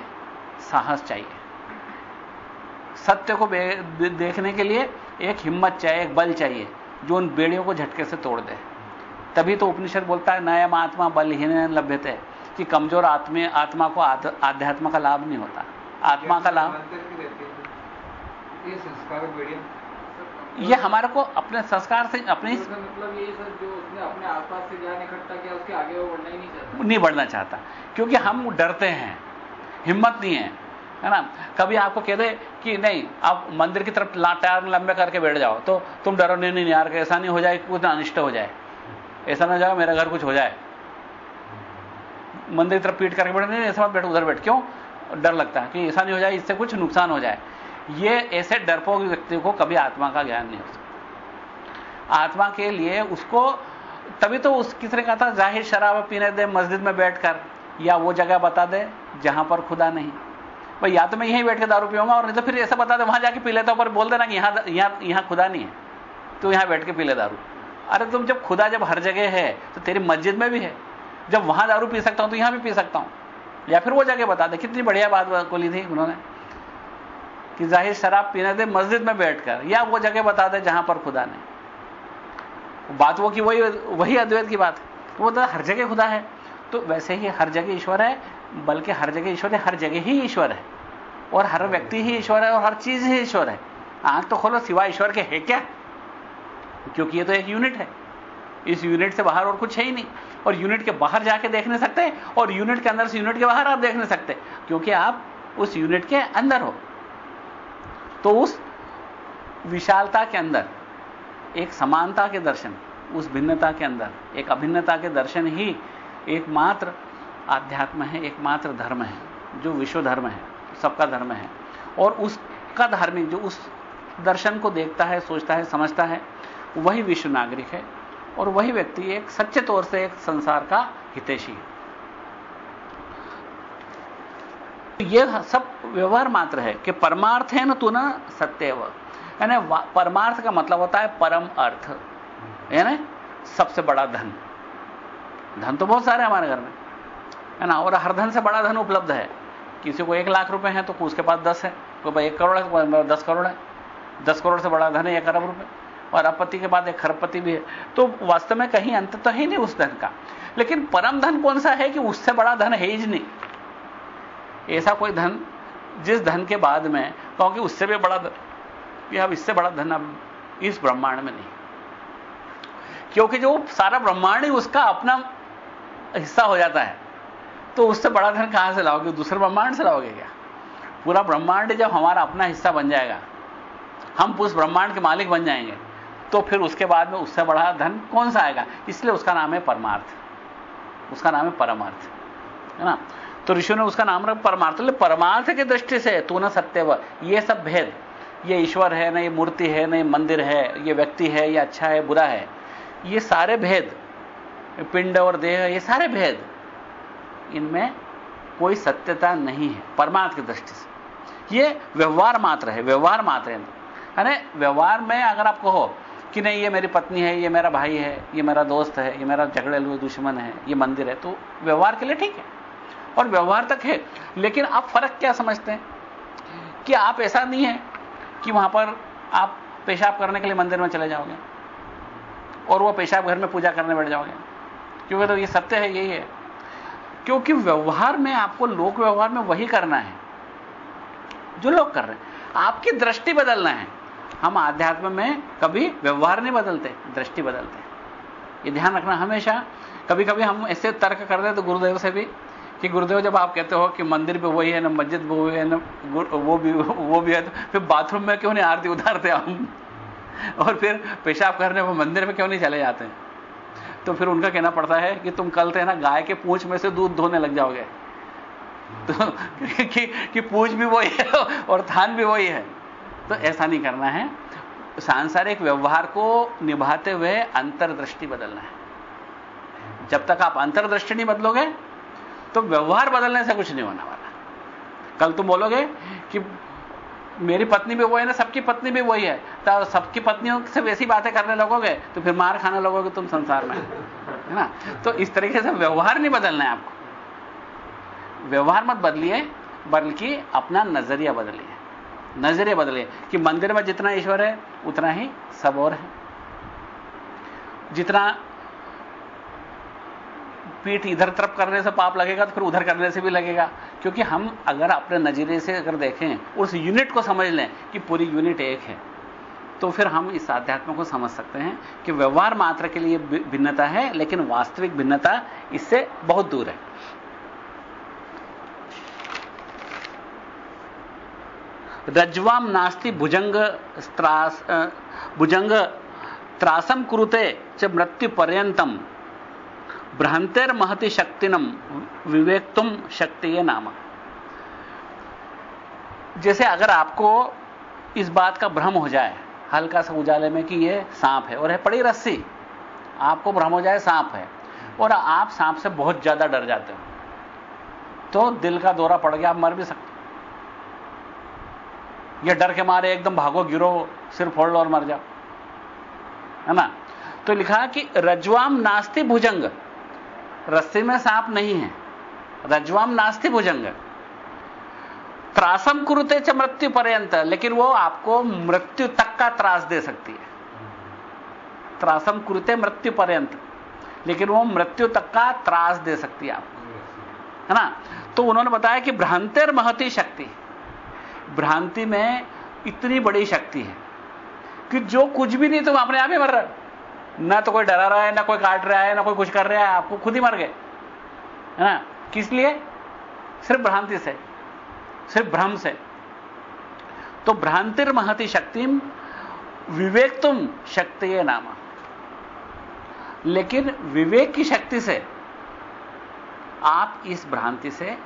साहस चाहिए। सत्य को देखने के लिए एक हिम्मत चाहिए एक बल चाहिए जो उन बेड़ियों को झटके से तोड़ दे। तभी तो उपनिषद बोलता है नयम आत्मा बलहीन लभ्यते कि कमज़ोर आत्मे आत्मा को आध्यात्म का लाभ नहीं होता। आत्मा का लाभ संस्कार ये हमारे को अपने संस्कार से अपने मतलब ये सर जो उसने अपने आसपास से ज्ञान इकट्ठा किया उसके आगे वो बढ़ना ही नहीं चाहता। नहीं बढ़ना चाहता। क्योंकि हम डरते हैं हिम्मत नहीं है है ना? कभी आपको कह दे कि नहीं आप मंदिर की तरफ़ टायर लंबे करके बैठ जाओ तो तुम डरो नहीं नहीं यार ऐसा नहीं हो जाए कुछ अनिष्ट हो जाए। ऐसा ना हो जाए मेरा घर कुछ हो जाए। मंदिर की तरफ़ पीट करके बैठ नहीं ऐसा मत बैठो उधर बैठ। क्यों? डर लगता है कि ऐसा नहीं हो जाए इससे कुछ नुकसान हो जाए। ये ऐसे डरपोक व्यक्ति को कभी आत्मा का ज्ञान नहीं हो सकता। आत्मा के लिए उसको, तभी तो उस किसने कहा था, ज़ाहिर शराब पीने दे, मस्जिद में बैठकर या वो जगह बता दे जहाँ पर खुदा नहीं। भाई, या तो मैं यहीं बैठ के दारू पीऊँगा, और नहीं तो फिर ऐसा बता दे, वहाँ जाके पी लेता पर बोल देना कि यहाँ यहाँ यहाँ खुदा नहीं है। तो यहाँ बैठ के पी ले दारू। अरे, तुम जब खुदा जब हर जगह है तो तेरी मस्जिद में भी है। जब वहाँ दारू पी सकता हूँ तो यहाँ भी पी सकता हूँ। या फिर वो जगह बता दे, कितनी बढ़िया बात बोली थी उन्होंने। कि ज़ाहिर शराब पीने दे, मस्जिद में बैठकर, या वो जगह बता दे जहाँ पर खुदा नहीं। बात वो कि वही वही अद्वैत की बात। तो वो तो हर जगह खुदा है। तो वैसे ही हर जगह ईश्वर है, बल्कि हर जगह ईश्वर है हर जगह ही ईश्वर है। और हर व्यक्ति ही ईश्वर है, और हर चीज़ ही ईश्वर है। आँख तो खोलो सिवाय ईश्वर के है क्या? क्योंकि ये तो एक यूनिट है। इस यूनिट से बाहर और कुछ है ही नहीं। और यूनिट के बाहर जाके देख नहीं सकते, और यूनिट के अंदर से यूनिट के बाहर आप देख नहीं सकते, क्योंकि आप उस यूनिट के अंदर हो। तो उस विशालता के अंदर, एक समानता के दर्शन, उस भिन्नता के अंदर, एक अभिन्नता के दर्शन ही एकमात्र आध्यात्म है, एकमात्र धर्म है, जो विश्व धर्म है, सबका धर्म है। और उसका धार्मिक जो उस दर्शन को देखता है, सोचता है, समझता है, वही विश्व नागरिक है। और वही व्यक्ति एक सच्चे तौर से एक संसार का हितेशी है। ये सब व्यवहार मात्र है कि परमार्थ है ना तू न सत्यव। यानी परमार्थ का मतलब होता है परम अर्थ। यानी सबसे बड़ा धन। धन तो बहुत सारे हमारे घर में। है ना और हर धन से बड़ा धन उपलब्ध है। किसी को एक लाख रुपए है तो उसके पास दस है। कोई एक करोड़ है तो दस करोड़ है। दस करोड़ से बड़ा धन है, एक अरब रुपए। और अपति के बाद एक खरबपति भी है। तो वास्तव में कहीं अंत तो है नहीं उस धन का। लेकिन परम धन कौन सा है कि उससे बड़ा धन है ही नहीं। ऐसा कोई धन जिस धन के बाद में, क्योंकि उससे भी बड़ा या इससे बड़ा धन अब इस ब्रह्मांड में नहीं। क्योंकि जो सारा ब्रह्मांड ही उसका अपना हिस्सा हो जाता है तो उससे बड़ा धन कहाँ से लाओगे? दूसरे ब्रह्मांड से लाओगे क्या? पूरा ब्रह्मांड जब हमारा अपना हिस्सा बन जाएगा, हम उस ब्रह्मांड के मालिक बन जाएँगे तो फिर उसके बाद में उससे बड़ा धन कौन सा आएगा? इसलिए उसका नाम है परमार्थ। उसका नाम है परमार्थ, है ना? तो ऋषि ने उसका नाम रखा परमार्थ परमार्थ की दृष्टि से तू न सत्य ये सब भेद। ये ईश्वर है, ना ये मूर्ति है, ना ये मंदिर है, ये व्यक्ति है, ये अच्छा है, बुरा है, ये सारे भेद, पिंड और देह, ये सारे भेद, इनमें कोई सत्यता नहीं है, परमार्थ की दृष्टि से। ये व्यवहार मात्र है, व्यवहार मात्र है। यानी व्यवहार में अगर आप कहो कि नहीं, ये मेरी पत्नी है, ये मेरा भाई है, ये मेरा दोस्त है, ये मेरा झगड़े हुए दुश्मन है, ये मंदिर है तो व्यवहार के लिए ठीक है। और व्यवहार तक है। लेकिन आप फ़र्क क्या समझते हैं? कि आप ऐसा नहीं है कि वहाँ पर आप पेशाब करने के लिए मंदिर में चले जाओगे और वो पेशाब घर में पूजा करने बैठ जाओगे। क्योंकि तो ये सत्य है, यही है। क्योंकि व्यवहार में आपको लोक व्यवहार में वही करना है, जो लोग कर रहे हैं। आपकी दृष्टि बदलना है। हम आध्यात्म में कभी व्यवहार नहीं बदलते, दृष्टि बदलते ये ध्यान रखना हमेशा। कभी कभी हम ऐसे तर्क कर रहे तो गुरुदेव से भी कि गुरुदेव जब आप कहते हो कि मंदिर भी वही है ना मस्जिद भी वही है ना वो भी वो भी है तो फिर बाथरूम में क्यों नहीं आरती उतारते हम और फिर पेशाब करने वो मंदिर में क्यों नहीं चले जाते? तो फिर उनका कहना पड़ता है कि तुम कल थे ना गाय के पूछ में से दूध धोने लग जाओगे। तो कि, कि पूंछ भी वही है और थान भी वही है। तो ऐसा नहीं करना है। सांसारिक व्यवहार को निभाते हुए अंतर्दृष्टि बदलना है। जब तक आप अंतर्दृष्टि नहीं बदलोगे तो व्यवहार बदलने से कुछ नहीं होने वाला। कल तुम बोलोगे कि मेरी पत्नी भी वही है ना, सबकी पत्नी भी वही है। तो सबकी पत्नियों से वैसी बातें करने लगोगे तो फिर मार खाने लगोगे तुम संसार में, है ना? तो इस तरीके से व्यवहार नहीं बदलना है आपको। व्यवहार मत बदलिए, बल्कि अपना नज़रिया बदलिए। नज़रिया बदलिए कि मंदिर में जितना ईश्वर है, उतना ही सब और है। जितना पीठ इधर तरफ़ करने से पाप लगेगा तो फिर उधर करने से भी लगेगा। क्योंकि हम अगर अपने नज़रिए से अगर देखें, उस यूनिट को समझ लें कि पूरी यूनिट एक है तो फिर हम इस आध्यात्म को समझ सकते हैं कि व्यवहार मात्र के लिए भिन्नता है, लेकिन वास्तविक भिन्नता इससे बहुत दूर है। रज्वाम नास्ति भुजंग त्रास भुजंग त्रासम कुरुते च मृत्यु पर्यंतम भ्रांतेर महति शक्तिनम विवेक तुम शक्ति नाम। जैसे अगर आपको इस बात का भ्रम हो जाए, हल्का सा उजाले में कि यह सांप है, और है पड़ी रस्सी, आपको भ्रम हो जाए सांप है, और आप सांप से बहुत ज़्यादा डर जाते हो तो दिल का दौरा पड़ गया, आप मर भी सकते ये डर के मारे एकदम भागो, गिरो, सिर फोड़ लो और मर जाओ। है ना? तो लिखा कि रजवाम नास्ति भुजंग। रस्सी में सांप नहीं है। रजवाम नास्ति भुजंग। त्रासम कुरुते च मृत्यु पर्यंत, लेकिन वो आपको मृत्यु तक का त्रास दे सकती है। त्रासम कुरुते मृत्यु पर्यंत, लेकिन वो मृत्यु तक का त्रास दे सकती है आपको। है ना? तो उन्होंने बताया कि भ्रांतिर महती शक्ति। भ्रांति में इतनी बड़ी शक्ति है कि जो कुछ भी नहीं, तुम अपने आप ही मर रहे ना तो कोई डरा रहा है, ना कोई काट रहा है, ना कोई कुछ कर रहा है, आपको खुद ही मर गए। है ना? किस लिए? सिर्फ़ भ्रांति से। सिर्फ़ भ्रम से। तो भ्रांतिर महति शक्ति विवेक तुम शक्ति है नामा। लेकिन विवेक की शक्ति से आप इस भ्रांति से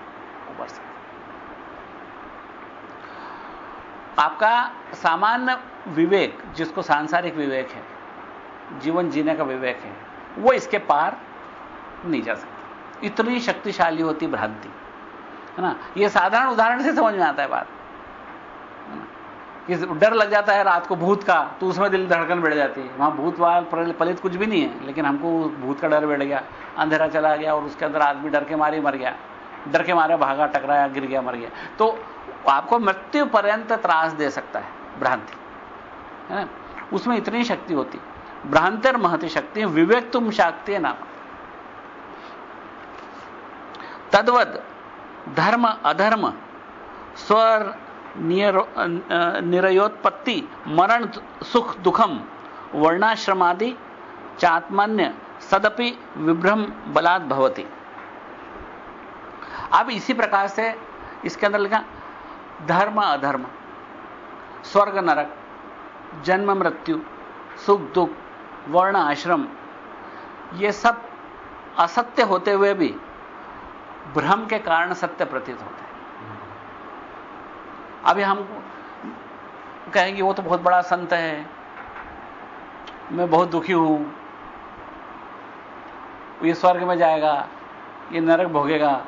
उबर सकते आपका सामान्य विवेक, जिसको सांसारिक विवेक है जीवन जीने का विवेक है, वो इसके पार नहीं जा सकता। इतनी शक्तिशाली होती भ्रांति, है ना? ये साधारण उदाहरण से समझ में आता है बात। डर लग जाता है रात को भूत का तो उसमें दिल धड़कन बढ़ जाती है। वहाँ भूत वाल पलित कुछ भी नहीं है, लेकिन हमको भूत का डर बैठ गया, अंधेरा चला गया और उसके अंदर आदमी डर के मारे मर गया। डर के मारे भागा, टकराया, गिर गया, मर गया। तो आपको मृत्यु पर्यंत त्रास दे सकता है, भ्रांति, है ना? उसमें इतनी शक्ति होती। भ्रांतर महति शक्ति विवेक तुम शक्ति नाम। तद्वद धर्म, अधर्म, स्वर निरयोत्पत्ति, मरण, सुख, दुखम, वर्णाश्रमादि, चात्मान्य, सदपि विभ्रम, बलात् भवती। अब इसी प्रकार से इसके अंदर लिखा, धर्म, अधर्म, स्वर्ग, नरक, जन्म, मृत्यु, सुख, दुख वर्ण आश्रम, ये सब असत्य होते हुए भी भ्रम के कारण सत्य प्रतीत होते हैं। अभी हम कहेंगे, वो तो बहुत बड़ा संत है, मैं बहुत दुखी हूँ। ये स्वर्ग में जाएगा, ये नरक भोगेगा,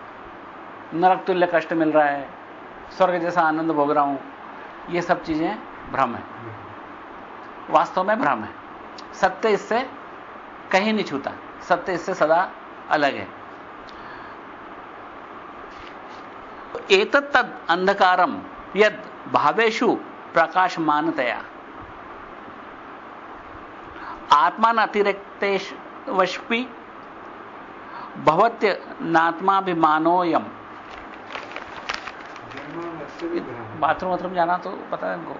नरक तुल्य कष्ट मिल रहा है, स्वर्ग जैसा आनंद भोग रहा हूँ। ये सब चीज़ें भ्रम है। वास्तव में भ्रम है। सत्य इससे कहीं नहीं छूता। सत्य इससे सदा अलग है। एक तद अंधकारम यद भावेशु प्रकाशमानतया। आत्मान अतिरिक्तेश वशपी भवत्य नात्माभिमानोयम बाथरूम वाथरूम जाना तो पता है उनको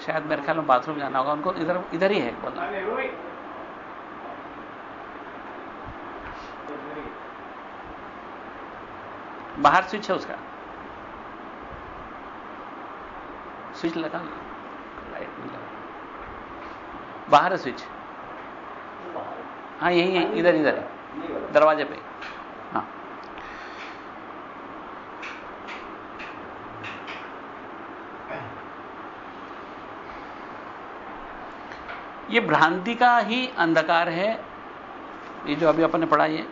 शायद मेरे ख्याल में बाथरूम जाना होगा उनको इधर इधर ही है बोलना। बाहर स्विच है उसका। स्विच लगा लाइट नहीं लगा। बाहर है स्विच। हाँ यही है इधर इधर है। दरवाजे पे हाँ ये भ्रांति का ही अंधकार है। ये जो अभी अपन ने पढ़ा ये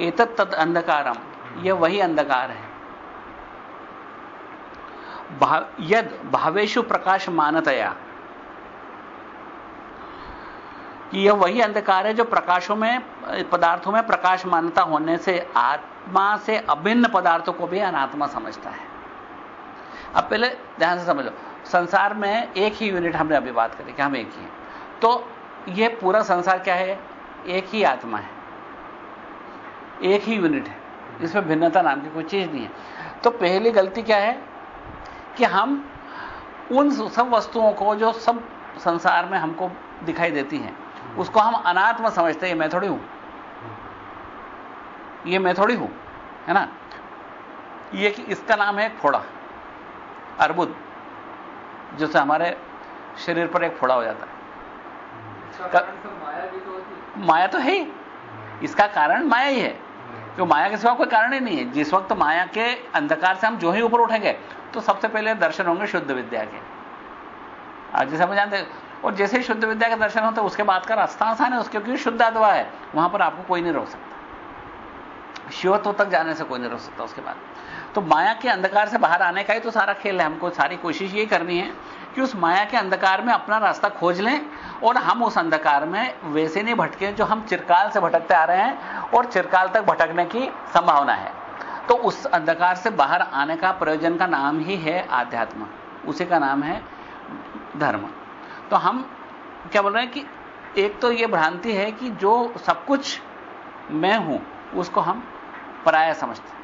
एतत् तद अंधकारम यह वही अंधकार है। यद भावेशु प्रकाश मानतया कि यह वही अंधकार है जो प्रकाशों में, पदार्थों में प्रकाश मानता होने से, आत्मा से अभिन्न पदार्थों को भी अनात्मा समझता है। अब पहले ध्यान से समझ लो संसार में एक ही यूनिट हमने अभी बात करी कि हम एक ही हैं। तो यह पूरा संसार क्या है? एक ही आत्मा है। एक ही यूनिट है। इसमें भिन्नता नाम की कोई चीज़ नहीं है। तो पहली गलती क्या है? कि हम उन सब वस्तुओं को जो सब संसार में हमको दिखाई देती हैं, उसको हम अनात्म समझते हैं। ये मैं थोड़ी हूँ। ये मैं थोड़ी हूँ, है ना? ये कि इसका नाम है फोड़ा, अर्बुद। जिससे हमारे शरीर पर एक फोड़ा हो जाता है। माया तो माया तो है ही। इसका कारण माया ही है। जो माया के सिवा कोई कारण ही नहीं है। जिस वक्त माया के अंधकार से हम जो ही ऊपर उठेंगे तो सबसे पहले दर्शन होंगे शुद्ध विद्या के। आज जैसे हम जानते और जैसे ही शुद्ध विद्या के दर्शन होते उसके बाद का रास्ता आसान है उसके क्योंकि शुद्ध अदवा है वहाँ पर आपको कोई नहीं रोक सकता। शिवत्व तक जाने से कोई नहीं रोक सकता उसके बाद। तो माया के अंधकार से बाहर आने का ही तो सारा खेल है। हमको सारी कोशिश ये करनी है कि उस माया के अंधकार में अपना रास्ता खोज लें और हम उस अंधकार में वैसे नहीं भटके जो हम चिरकाल से भटकते आ रहे हैं और चिरकाल तक भटकने की संभावना है। तो उस अंधकार से बाहर आने का प्रयोजन का नाम ही है आध्यात्म। उसी का नाम है धर्म। तो हम क्या बोल रहे हैं कि एक तो यह भ्रांति है कि जो सब कुछ मैं हूँ, उसको हम पराया समझते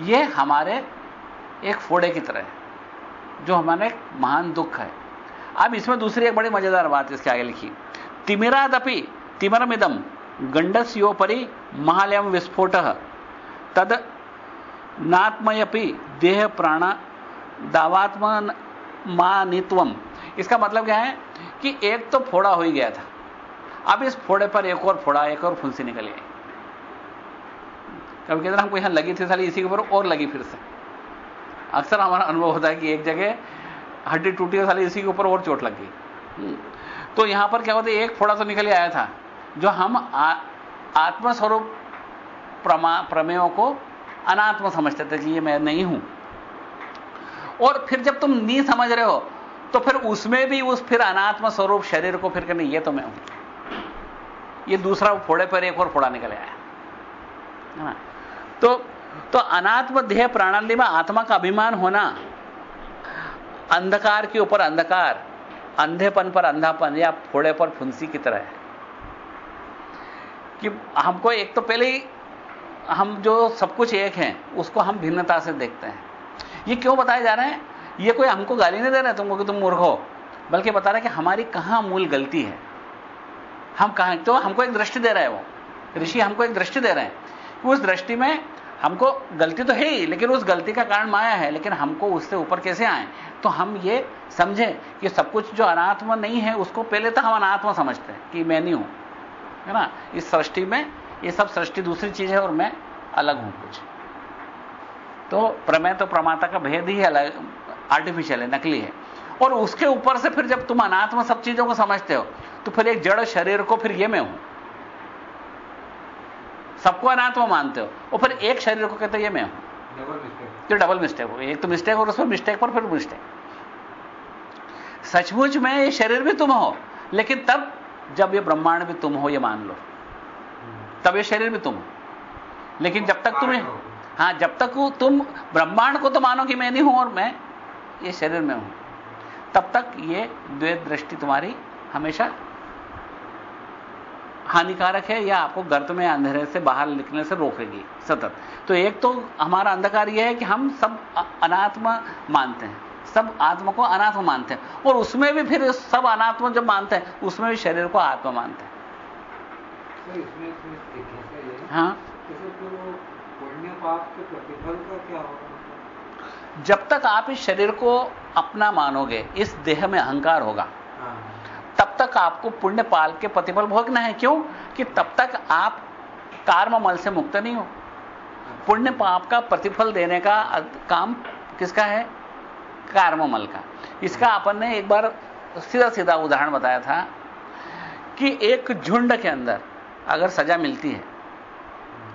यह हमारे एक फोड़े की तरह है, जो हमारा महान दुख है। अब इसमें दूसरी एक बड़ी मज़ेदार बात इसके आगे लिखी। तिमिरादपि तिमरमिदम गंडस्योपरि महालयम विस्फोट, तद नात्मयपि देह प्राण दावात्म मानित्वम इसका मतलब क्या है कि एक तो फोड़ा हो ही गया था। अब इस फोड़े पर एक और फोड़ा, एक और फुंसी निकल। गई कभी कहते हमको यहाँ लगी थी साली, इसी के ऊपर और लगी फिर से। अक्सर हमारा अनुभव होता है कि एक जगह हड्डी टूटी और साली इसी के ऊपर और चोट लग गई। हम्म। तो यहाँ पर क्या होता है, एक फोड़ा तो निकल आया था, जो हम आत्मस्वरूप प्रमेयों को अनात्म समझते थे कि ये मैं नहीं हूँ। और फिर जब तुम नहीं समझ रहे हो तो फिर उसमें भी उस फिर अनात्म स्वरूप शरीर को फिर कहने, ये तो मैं हूँ। ये दूसरा फोड़े पर एक और फोड़ा निकल आया। है ना? तो तो अनात्म देह प्रणाली में आत्मा का अभिमान होना, अंधकार के ऊपर अंधकार, अंधेपन पर अंधापन, या फोड़े पर फुंसी की तरह है। कि हमको एक तो पहले ही, हम जो सब कुछ एक हैं, उसको हम भिन्नता से देखते हैं। ये क्यों बताए जा रहे हैं? ये कोई हमको गाली नहीं दे रहे तुमको कि तुम मूर्ख हो, बल्कि बता रहे कि हमारी कहाँ मूल गलती है। हम कहाँ तो हमको एक दृष्टि दे रहे हैं वो। ऋषि हमको एक दृष्टि दे रहे हैं। उस दृष्टि में हमको गलती तो है ही, लेकिन उस गलती का कारण माया है, लेकिन हमको उससे ऊपर कैसे आए? तो हम ये समझें कि सब कुछ जो अनात्मा नहीं है, उसको पहले तो हम अनात्मा समझते हैं कि मैं नहीं हूँ, है ना? इस सृष्टि में ये सब सृष्टि दूसरी चीज़ है और मैं अलग हूँ कुछ। तो प्रमेय तो प्रमाता का भेद ही अलग आर्टिफिशियल है, नकली है। और उसके ऊपर से फिर जब तुम अनात्मा सब चीज़ों को समझते हो तो फिर एक जड़ शरीर को फिर ये मैं हूँ। सबको अनात्मा मानते हो। और फिर एक शरीर को कहते हो ये मैं हूँ। तो डबल मिस्टेक हो एक तो मिस्टेक और उसमें मिस्टेक पर फिर मिस्टेक सचमुच में ये शरीर भी तुम हो लेकिन तब जब ये ब्रह्मांड भी तुम हो ये मान लो। तब ये शरीर भी तुम हो। लेकिन जब तक तुम्हें हाँ जब तक तुम ब्रह्मांड को तो मानो कि मैं नहीं हूँ और मैं ये शरीर में हूँ। तब तक ये द्वैत दृष्टि तुम्हारी हमेशा हानिकारक है या आपको गर्त में अंधेरे से बाहर निकलने से रोकेगी सतत। तो एक तो हमारा अंधकार यह है कि हम सब अनात्मा मानते हैं। सब आत्मा को अनात्मा मानते हैं। और उसमें भी फिर सब अनात्मा जब मानते हैं उसमें भी शरीर को आत्मा मानते हैं। हाँ होगा? जब तक आप इस शरीर को अपना मानोगे इस देह में अहंकार होगा। हाँ। तब तक आपको पुण्य पाल के प्रतिफल भोगना है। क्यों? कि तब तक आप कार्म मल से मुक्त नहीं हो। पुण्य पाप का प्रतिफल देने का काम किसका है? कार्ममल का। इसका अपन ने एक बार सीधा सीधा उदाहरण बताया था कि एक झुंड के अंदर अगर सजा मिलती है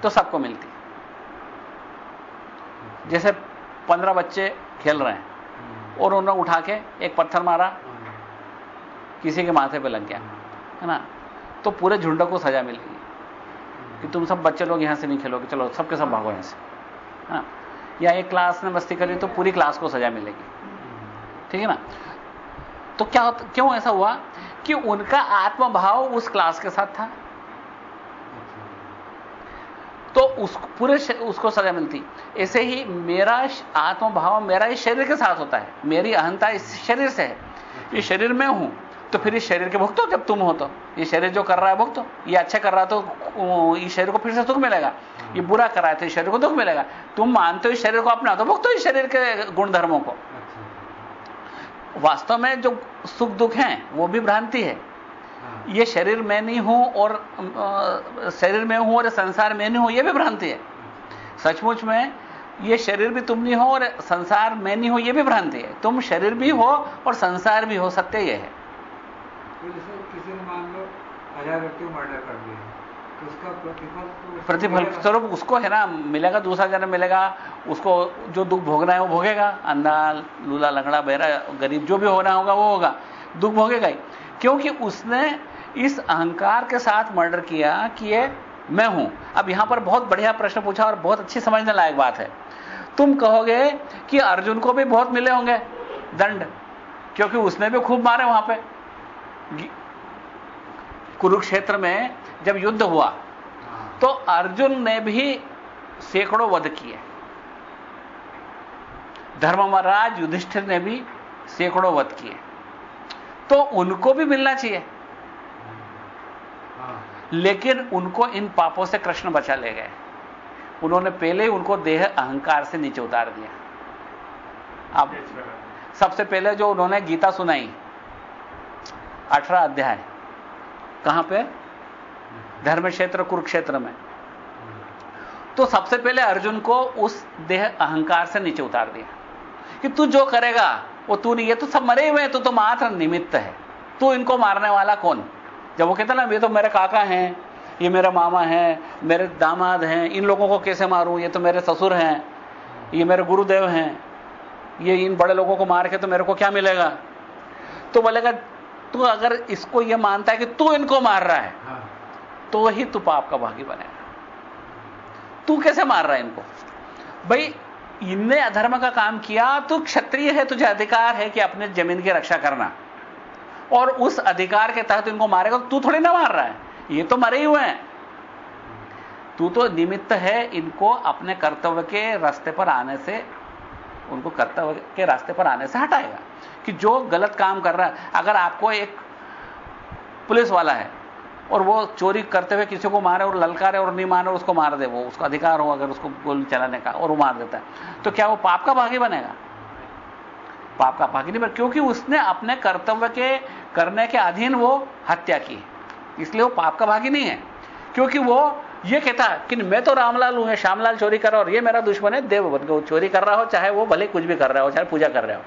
तो सबको मिलती है। जैसे पंद्रह बच्चे खेल रहे हैं और उन्होंने उठा के एक पत्थर मारा किसी के माथे पे लग गया, है ना? तो पूरे झुंड को सजा मिलेगी कि तुम सब बच्चे लोग यहाँ से नहीं खेलोगे, चलो सबके सब भागो यहाँ से, है ना? या एक क्लास ने मस्ती करी तो पूरी क्लास को सजा मिलेगी। ठीक है ना? तो क्या क्यों ऐसा हुआ कि उनका आत्मभाव उस क्लास के साथ था? तो उस, पूरे उसको सजा मिलती। ऐसे ही मेरा आत्मभाव मेरा इस शरीर के साथ होता है। मेरी अहंता इस शरीर से है। इस शरीर में हूँ। तो फिर इस शरीर के भुगतो जब तुम हो तो। ये शरीर जो कर रहा है भुगतो। ये अच्छा कर रहा है तो इस शरीर को फिर से सुख मिलेगा। ये बुरा कर रहा है तो इस शरीर को दुख मिलेगा। तुम मानते हो इस शरीर को अपना तो भुगतो इस शरीर के गुण धर्मों को। वास्तव में जो सुख दुख हैं, वो भी भ्रांति है। ये शरीर में नहीं हूँ और शरीर में हूँ और संसार में नहीं हूँ, ये भी भ्रांति है। सचमुच में ये शरीर भी तुम नहीं हो और संसार में नहीं हो, ये भी भ्रांति है। तुम शरीर भी हो और संसार भी हो, सत्य ये है। तो किसी ने मान लो हज़ार व्यक्ति मर्डर कर दिया। तो उसका प्रतिफल तो प्रतिफल स्वरूप उसको है ना मिलेगा दूसरा जन्म मिलेगा उसको जो दुख भोगना है वो भोगेगा। अंधा लूला लंगड़ा बहरा गरीब जो भी होना होगा वो होगा। दुख भोगेगा ही। क्योंकि उसने इस अहंकार के साथ मर्डर किया कि ये मैं हूँ। अब यहाँ पर बहुत बढ़िया प्रश्न पूछा और बहुत अच्छी समझने लायक बात है। तुम कहोगे कि अर्जुन को भी बहुत मिले होंगे। दंड। क्योंकि उसने भी खूब मारे वहाँ पे। कुरुक्षेत्र में जब युद्ध हुआ तो अर्जुन ने भी सैकड़ों वध किए। धर्मराज युधिष्ठिर ने भी सैकड़ों वध किए। तो उनको भी मिलना चाहिए। लेकिन उनको इन पापों से कृष्ण बचा ले गए। उन्होंने पहले ही उनको देह अहंकार से नीचे उतार दिया। अब सबसे पहले जो उन्होंने गीता सुनाई अठारह अध्याय। कहाँ पे? धर्म क्षेत्र कुरुक्षेत्र में। तो सबसे पहले अर्जुन को उस देह अहंकार से नीचे उतार दिया कि तू जो करेगा, वो तू नहीं है। तो सब मरे हुए तू तो मात्र निमित्त है। तू इनको मारने वाला कौन? जब वो कहता ना, ये तो मेरे काका हैं, ये मेरा मामा है, मेरे दामाद हैं, इन लोगों को कैसे मारूं? ये तो मेरे ससुर हैं, ये मेरे गुरुदेव हैं, ये इन बड़े लोगों को मार के तो मेरे को क्या मिलेगा? तो बोलेगा तू अगर इसको यह मानता है कि तू इनको मार रहा है हाँ। तो ही तू पाप का भागी बनेगा। तू कैसे मार रहा है इनको? भाई इनने अधर्म का काम किया तू क्षत्रिय है तुझे अधिकार है कि अपने ज़मीन की रक्षा करना। और उस अधिकार के तहत इनको मारेगा तू थोड़ी ना मार रहा है। ये तो मरे ही हुए हैं। तू तो निमित्त है इनको अपने कर्तव्य के रास्ते पर आने से उनको कर्तव्य के रास्ते पर आने से हटाएगा। कि जो गलत काम कर रहा है, अगर आपको एक पुलिस वाला है, और वो चोरी करते हुए किसी को मारे और ललकारे और नहीं मारे, उसको मार दे, वो उसका अधिकार हो अगर उसको गोली चलाने का, और वो मार देता है तो क्या वो पाप का भागी बनेगा? पाप का भागी नहीं बने क्योंकि उसने अपने कर्तव्य के, करने के अधीन वो हत्या की, इसलिए वो पाप का भागी नहीं है, क्योंकि वो ये कहता कि मैं तो रामलाल हूँ श्यामलाल चोरी कर रहा और ये मेरा दुश्मन है, देव बन वो चोरी कर रहा हो, चाहे वो भले कुछ भी कर रहा हो, चाहे पूजा कर रहा हो।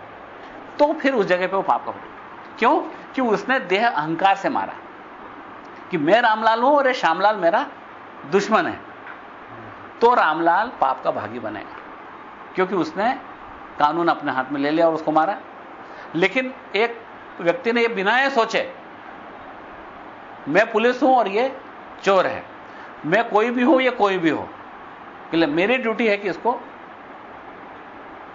तो फिर उस जगह पे वो पाप का क्यों? कि उसने देह अहंकार से मारा। कि मैं रामलाल हूँ और ये श्यामलाल मेरा दुश्मन है। तो रामलाल पाप का भागी बनेगा। क्योंकि उसने कानून अपने हाथ में ले लिया और उसको मारा। लेकिन एक व्यक्ति ने ये बिना ये सोचे, मैं पुलिस हूँ और ये चोर है। मैं कोई भी हूँ, या कोई भी हो। मेरी ड्यूटी है कि इसको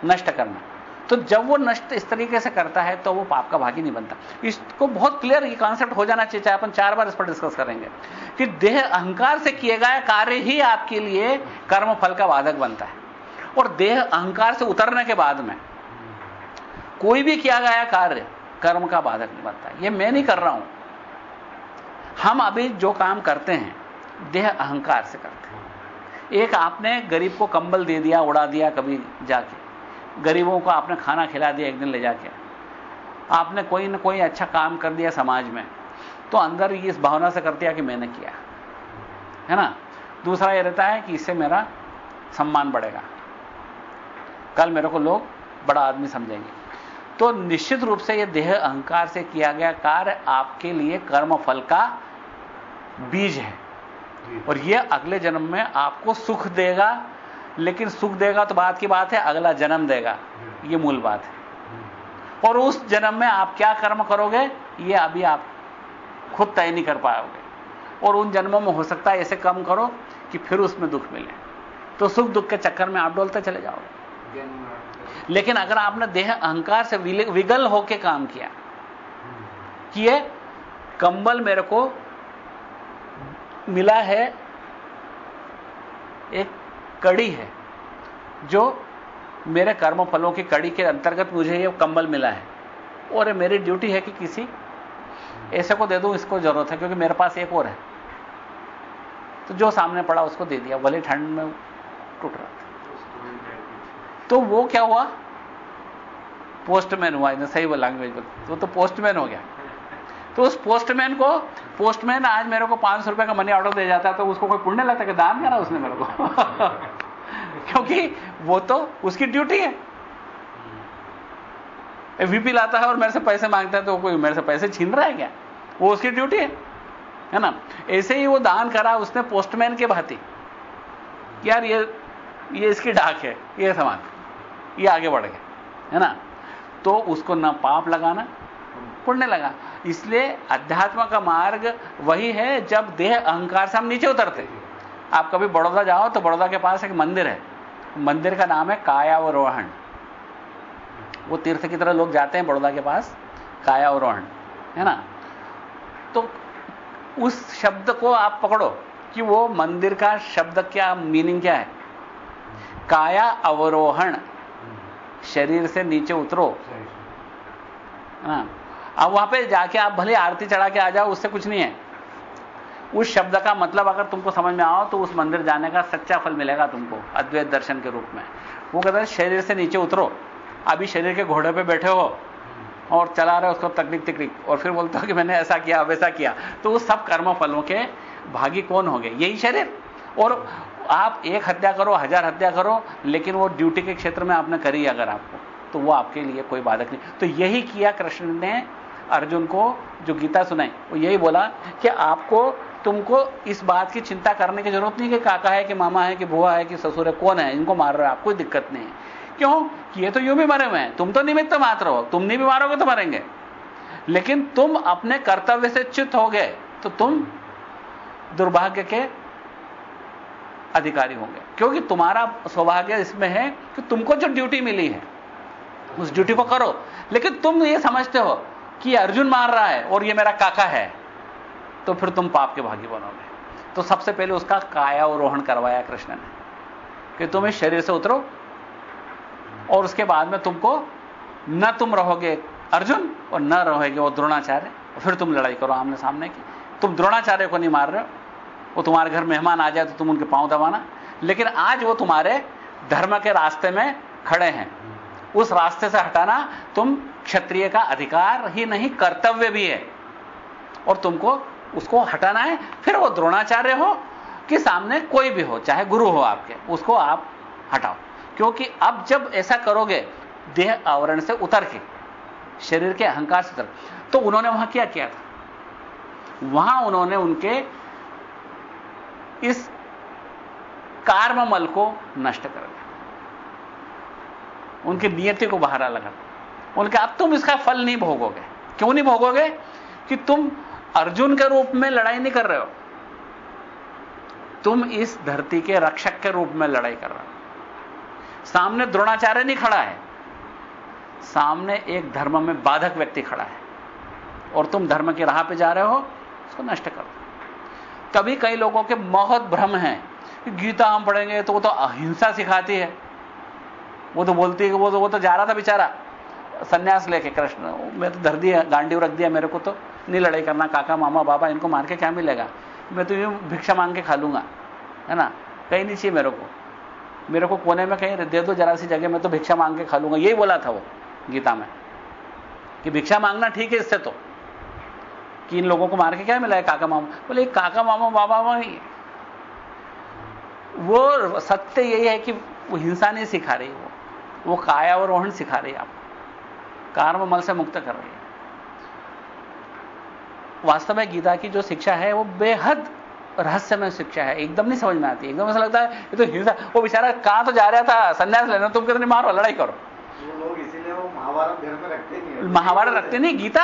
नष्ट करना। तो जब वो नष्ट इस तरीके से करता है तो वो पाप का भागी नहीं बनता। इसको बहुत क्लियर ये कॉन्सेप्ट हो जाना चाहिए चाहे अपन चार बार इस पर डिस्कस करेंगे। कि देह अहंकार से किए गए कार्य ही आपके लिए कर्म फल का बाधक बनता है। और देह अहंकार से उतरने के बाद में कोई भी किया गया कार्य कर्म का बाधक नहीं बनता। यह मैं नहीं कर रहा हूँ। हम अभी जो काम करते हैं, देह अहंकार से करते हैं। एक आपने गरीब को कंबल दे दिया, उड़ा दिया कभी जाके। गरीबों को आपने खाना खिला दिया एक दिन ले जाके। आपने कोई ना कोई अच्छा काम कर दिया समाज में तो अंदर ये इस भावना से कर दिया कि मैंने किया। है ना? दूसरा यह रहता है कि इससे मेरा सम्मान बढ़ेगा। कल मेरे को लोग बड़ा आदमी समझेंगे। तो निश्चित रूप से यह देह अहंकार से किया गया कार्य आपके लिए कर्म फल का बीज है। और यह अगले जन्म में आपको सुख देगा लेकिन सुख देगा तो बात की बात है, अगला जन्म देगा। ये मूल बात है। और उस जन्म में आप क्या कर्म करोगे, ये अभी आप खुद तय नहीं कर पाओगे। और उन जन्मों में हो सकता है ऐसे कम करो कि फिर उसमें दुख मिले। तो सुख दुख के चक्कर में आप डोलते चले जाओगे। लेकिन अगर आपने देह अहंकार से विगल होकर काम किया, कि ये कंबल मेरे को मिला है, एक कड़ी है, जो मेरे कर्म फलों की कड़ी के अंतर्गत मुझे ये कंबल मिला है। और मेरी ड्यूटी है कि किसी, ऐसे को दे दूँ, इसको ज़रूरत है, क्योंकि मेरे पास एक और है। तो जो सामने पड़ा उसको दे दिया, भले ठंड में टूट रहा था। तो वो क्या हुआ? पोस्टमैन हुआ सही वो लैंग्वेज बोल वो तो पोस्टमैन हो गया। तो उस पोस्टमैन को, पोस्टमैन आज मेरे को पाँच सौ रुपए का मनी ऑर्डर दे जाता है तो उसको कोई पुण्य लगता है कि दान करा उसने मेरे को? क्योंकि वो तो उसकी ड्यूटी है। वीपी लाता है और मेरे से पैसे माँगता है तो कोई मेरे से पैसे छीन रहा है क्या? वो उसकी ड्यूटी है है ना? ऐसे ही वो दान करा, उसने पोस्टमैन के भांति। यार ये ये इसकी डाक है, ये सामान, ये आगे बढ़ गया, है ना? तो उसको ना पाप लगाना पुण्य लगा। इसलिए अध्यात्म का मार्ग वही है जब देह अहंकार से हम नीचे उतरते आप कभी बड़ौदा जाओ तो बड़ौदा के पास एक मंदिर है। मंदिर का नाम है कायावरोहण। वो तीर्थ की तरह लोग जाते हैं बड़ौदा के पास कायावरोहण है ना? तो उस शब्द को आप पकड़ो कि वो मंदिर का शब्द क्या मीनिंग क्या है? काया अवरोहण। शरीर से नीचे उतरो। है। ना अब वहाँ पे जाके आप भले आरती चढ़ा के आ जाओ, उससे कुछ नहीं है। उस शब्द का मतलब अगर तुमको समझ में आओ तो उस मंदिर जाने का सच्चा फल मिलेगा तुमको, अद्वैत दर्शन के रूप में। वो कहते हैं, शरीर से नीचे उतरो। अभी शरीर के घोड़े पे बैठे हो और चला रहे उसको तकनीक तकनीक। और फिर बोलते हो कि मैंने ऐसा किया वैसा किया। तो उस सब कर्म फलों के भागी कौन हो गए यही शरीर। और आप एक हत्या करो, हज़ार हत्या करो, लेकिन वो ड्यूटी के क्षेत्र में आपने करी अगर आपको तो वो आपके लिए कोई बाधक नहीं। तो यही किया कृष्ण ने अर्जुन को जो गीता सुनाई, वो यही बोला कि आपको, तुमको इस बात की चिंता करने की ज़रूरत नहीं कि काका है कि मामा है कि बुआ है कि ससुर है, कौन है? इनको मार रहे हो आप, कोई दिक्कत नहीं। है क्यों? कि ये तो यूँ भी मरे हुए हैं। तुम तो निमित्त मात्र हो। तुम नहीं भी मारोगे तो मरेंगे। लेकिन तुम अपने कर्तव्य से च्युत हो गए तो तुम दुर्भाग्य के अधिकारी होंगे। क्योंकि तुम्हारा सौभाग्य इसमें है कि तुमको जो ड्यूटी मिली है, उस ड्यूटी को करो। लेकिन तुम ये समझते हो कि अर्जुन मार रहा है और ये मेरा काका है तो फिर तुम पाप के भागी बनोगे। तो सबसे पहले उसका काया कायावरोहण करवाया कृष्ण ने, कि तुम इस शरीर से उतरो और उसके बाद में तुमको न तुम रहोगे अर्जुन और न रहोगे वो द्रोणाचार्य, और फिर तुम लड़ाई करो आमने सामने की। तुम द्रोणाचार्य को नहीं मार रहे हो, वो तुम्हारे घर मेहमान आ जाए तो तुम उनके पाँव दबाना। लेकिन आज वो तुम्हारे धर्म के रास्ते में खड़े हैं। उस रास्ते से हटाना तुम क्षत्रिय का अधिकार ही नहीं, कर्तव्य भी है। और तुमको उसको हटाना है। फिर वो द्रोणाचार्य हो कि सामने कोई भी हो, चाहे गुरु हो आपके, उसको आप हटाओ। क्योंकि अब जब ऐसा करोगे, देह आवरण से उतर के, शरीर के अहंकार से उतर तो उन्होंने वहाँ क्या किया था? वहाँ उन्होंने उनके इस कार्ममल को नष्ट कर दिया। उनकी नियति को बहारा लगा। उनके, अब तुम इसका फल नहीं भोगोगे। क्यों नहीं भोगोगे? कि तुम अर्जुन के रूप में लड़ाई नहीं कर रहे हो। तुम इस धरती के रक्षक के रूप में लड़ाई कर रहे हो। सामने द्रोणाचार्य नहीं खड़ा है। सामने एक धर्म में बाधक व्यक्ति खड़ा है। और तुम धर्म की राह पे जा रहे हो, उसको नष्ट कर दो। कभी कई लोगों के बहुत भ्रम है गीता हम पढ़ेंगे तो वो तो अहिंसा सिखाती है। वो तो बोलती है कि वो तो वो तो जा रहा था बेचारा। संन्यास लेके कृष्ण, मैं तो धर दिया गांडी रख दिया मेरे को तो। नहीं लड़ाई करना, काका, मामा, बाबा, इनको मार के क्या मिलेगा? मैं तो यूँ भिक्षा मांग के खा लूँगा, है ना? कहीं नहीं चाहिए मेरे को। मेरे को कोने में कहीं दे दो, जरा सी जगह, मैं तो भिक्षा मांग के खा लूँगा। यही बोला था वो, गीता में, कि भिक्षा मांगना ठीक है इससे तो कि इन लोगों को मार के क्या मिला है, काका, मामा? बोले, काका, मामा, बाबा नहीं वो सत्य यही है कि वो हिंसा नहीं सिखा रही वो वो कायावरोहण सिखा रही है आपको कार्म मल से मुक्त कर रही है। वास्तव में गीता की जो शिक्षा है वो बेहद रहस्यमय शिक्षा है। एकदम नहीं समझ में आती। एकदम ऐसा लगता है ये तो हिंसा वो बेचारा कहाँ तो जा रहा था? संन्यास लेना तुम कितने मारो लड़ाई करो। लोग इसीलिए वो महाभारत घर में रखते नहीं महाभारत रखते नहीं गीता?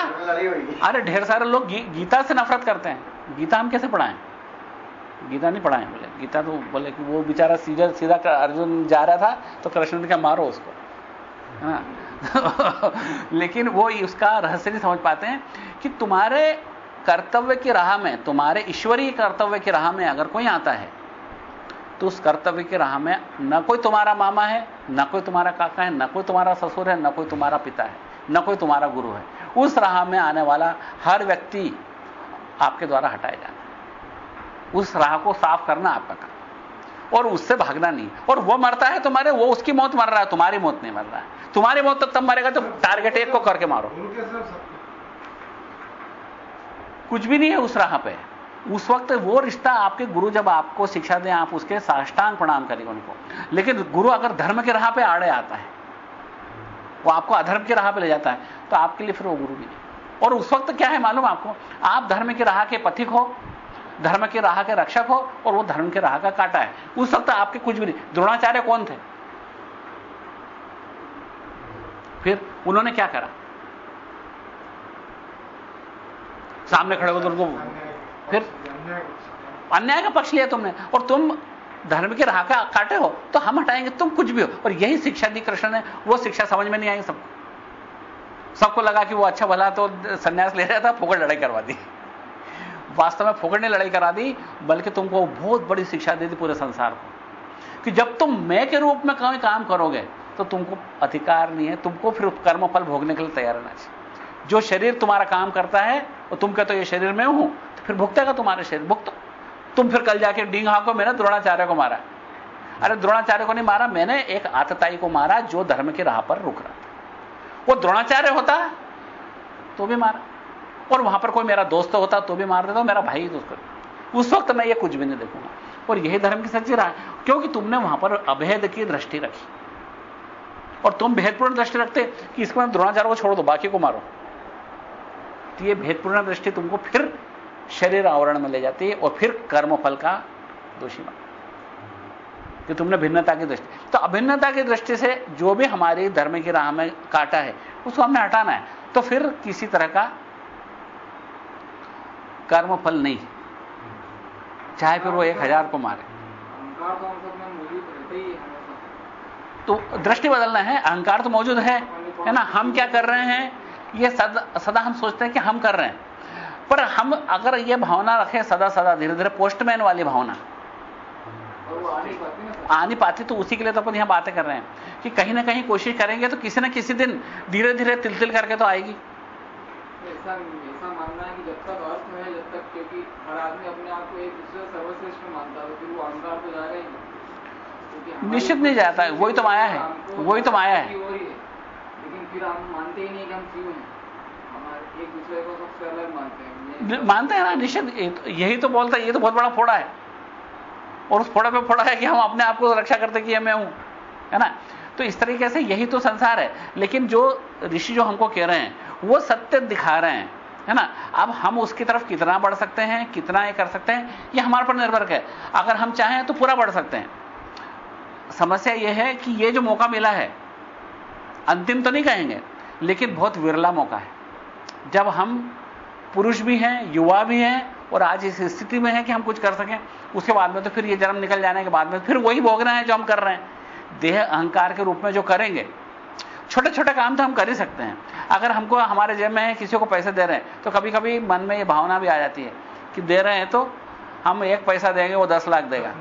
अरे ढेर सारे लोग गी, गीता से नफरत करते हैं। गीता हम कैसे पढ़ाएँ? गीता नहीं पढ़ाए बोले गीता तो बोले कि वो बेचारा सीधा सीधा अर्जुन जा रहा था तो कृष्ण ने क्या मारो उसको। हाँ लेकिन वो उसका रहस्य नहीं समझ पाते हैं कि तुम्हारे कर्तव्य की राह में, तुम्हारे ईश्वरीय कर्तव्य की राह में अगर कोई आता है तो उस कर्तव्य की राह में न कोई तुम्हारा मामा है, न कोई तुम्हारा काका है, न कोई तुम्हारा ससुर है, न कोई तुम्हारा पिता है, न कोई तुम्हारा गुरु है। उस राह में आने वाला हर व्यक्ति आपके द्वारा हटाया जाना उस राह को साफ़ करना आपका काम। और उससे भागना नहीं। और वो मरता है तुम्हारे वो उसकी मौत मर रहा है तुम्हारी मौत नहीं मर रहा है। तुम्हारी मौत तो तब मरेगा तो टारगेट एक को करके मारो। कुछ। भी नहीं है उस राह पे। उस वक्त वो रिश्ता आपके गुरु जब आपको शिक्षा दें आप उसके साष्टांग प्रणाम करेंगे उनको। लेकिन गुरु अगर धर्म के राह पे आड़े आता है वो आपको अधर्म के राह पे ले जाता है तो आपके लिए फिर वो गुरु भी नहीं। और उस वक्त क्या है मालूम आपको? आप धर्म की राह के पथिक हो धर्म के राह के रक्षक हो और वो धर्म के राह का काटा है। उस वक्त आपके कुछ भी नहीं। द्रोणाचार्य कौन थे? फिर उन्होंने क्या करा? सामने खड़े होकर उनको फिर अन्याय का पक्ष लिया तुमने और तुम धर्म के राह का काटे हो तो हम हटाएँगे, तुम कुछ भी हो। और यही शिक्षा दी कृष्ण ने। वो शिक्षा समझ में नहीं आई सबको। सबको लगा कि वो अच्छा भला तो संन्यास ले रहा था, फोकट लड़ाई करवा दी। वास्तव में फोकट ने लड़ाई करा दी, बल्कि तुमको बहुत बड़ी शिक्षा दे दी पूरे संसार को। कि जब तुम मैं के रूप में कोई काम करोगे तो तुमको अधिकार नहीं है, तुमको फिर कर्म फल भोगने के लिए तैयार रहना चाहिए। जो शरीर तुम्हारा काम करता है, और तुम कहते हो, ये शरीर में हूँ तो फिर भुगतेगा तुम्हारे शरीर, भुगतो। तुम फिर कल जाके डींग हाको, मैंने द्रोणाचार्य को मारा। अरे, द्रोणाचार्य को नहीं मारा, मैंने एक आतताई को मारा, जो धर्म की राह पर रुक रहा था। वो द्रोणाचार्य होता तो भी मारा। और वहाँ पर कोई मेरा दोस्त होता तो भी मार देता, मेरा भाई दोस्त उस वक्त मैं ये कुछ भी नहीं देखूँगा। और यही धर्म की सच्ची राह क्योंकि तुमने वहाँ पर अभेद की दृष्टि रखी। और तुम भेदपूर्ण दृष्टि रखते कि इसको द्रोणाचार्य को छोड़ दो, बाकी को मारो। तो ये भेदपूर्ण दृष्टि तुमको फिर शरीर आवरण में ले जाती है और फिर कर्मफल का दोषी मान कि तुमने भिन्नता की दृष्टि। तो अभिन्नता की दृष्टि से जो भी हमारी धर्म की राह में काटा है, उसको हमने हटाना है। तो फिर किसी तरह का कर्मफल नहीं। चाहे फिर वो एक हज़ार को मारे। तो दृष्टि बदलना है अहंकार तो मौजूद है है ना? हम क्या कर रहे हैं? ये सदा सदा हम सोचते हैं कि हम कर रहे हैं। पर हम अगर ये भावना रखें सदा सदा धीरे धीरे पोस्टमैन वाली भावना। आ नहीं पाती तो उसी के लिए तो अपन यहाँ बातें कर रहे हैं कि कहीं ना कहीं कोशिश करेंगे तो किसी ना किसी दिन धीरे धीरे तिल तिल करके तो आएगी। मानना है कि जब तक अर्थ है जब तक क्योंकि हर आदमी अपने आप को एक दूसरे सर्वश्रेष्ठ मानता है फिर वो अहंकार तो जाएगा ही निश्चित नहीं जाता है वही तो माया है वही तो माया है। लेकिन फिर हम मानते ही नहीं कि हम क्यों हैं। हमारे एक दूसरे को सबसे अलग मानते हैं। मानते हैं ना निश्चित यही तो बोलता है ये तो बहुत बड़ा फोड़ा है। और उस फोड़ा पे फोड़ा है कि हम अपने आप को रक्षा करते कि मैं हूँ है ना? तो इस तरीके से यही तो संसार है। लेकिन जो ऋषि जो हमको कह रहे हैं वो सत्य दिखा रहे हैं। है ना? अब हम उसकी तरफ़ कितना बढ़ सकते हैं, कितना ये कर सकते हैं, ये हमारे पर निर्भर है। अगर हम चाहें तो पूरा बढ़ सकते हैं। समस्या यह है कि ये जो मौका मिला है, अंतिम तो नहीं कहेंगे, लेकिन बहुत विरला मौका है। जब हम पुरुष भी हैं, युवा भी हैं, और आज इस स्थिति में है कि हम कुछ कर सकें, उसके बाद में तो फिर ये जन्म निकल जाने के बाद में फिर वही भोगना है जो हम कर रहे हैं। देह अहंकार के रूप में जो करेंगे छोटे छोटे काम तो हम कर ही सकते हैं। अगर हमको, हमारे जेब में है किसी को पैसे दे रहे हैं तो कभी कभी मन में ये भावना भी आ जाती है कि दे रहे हैं तो हम एक पैसा देंगे, वो दस लाख देगा।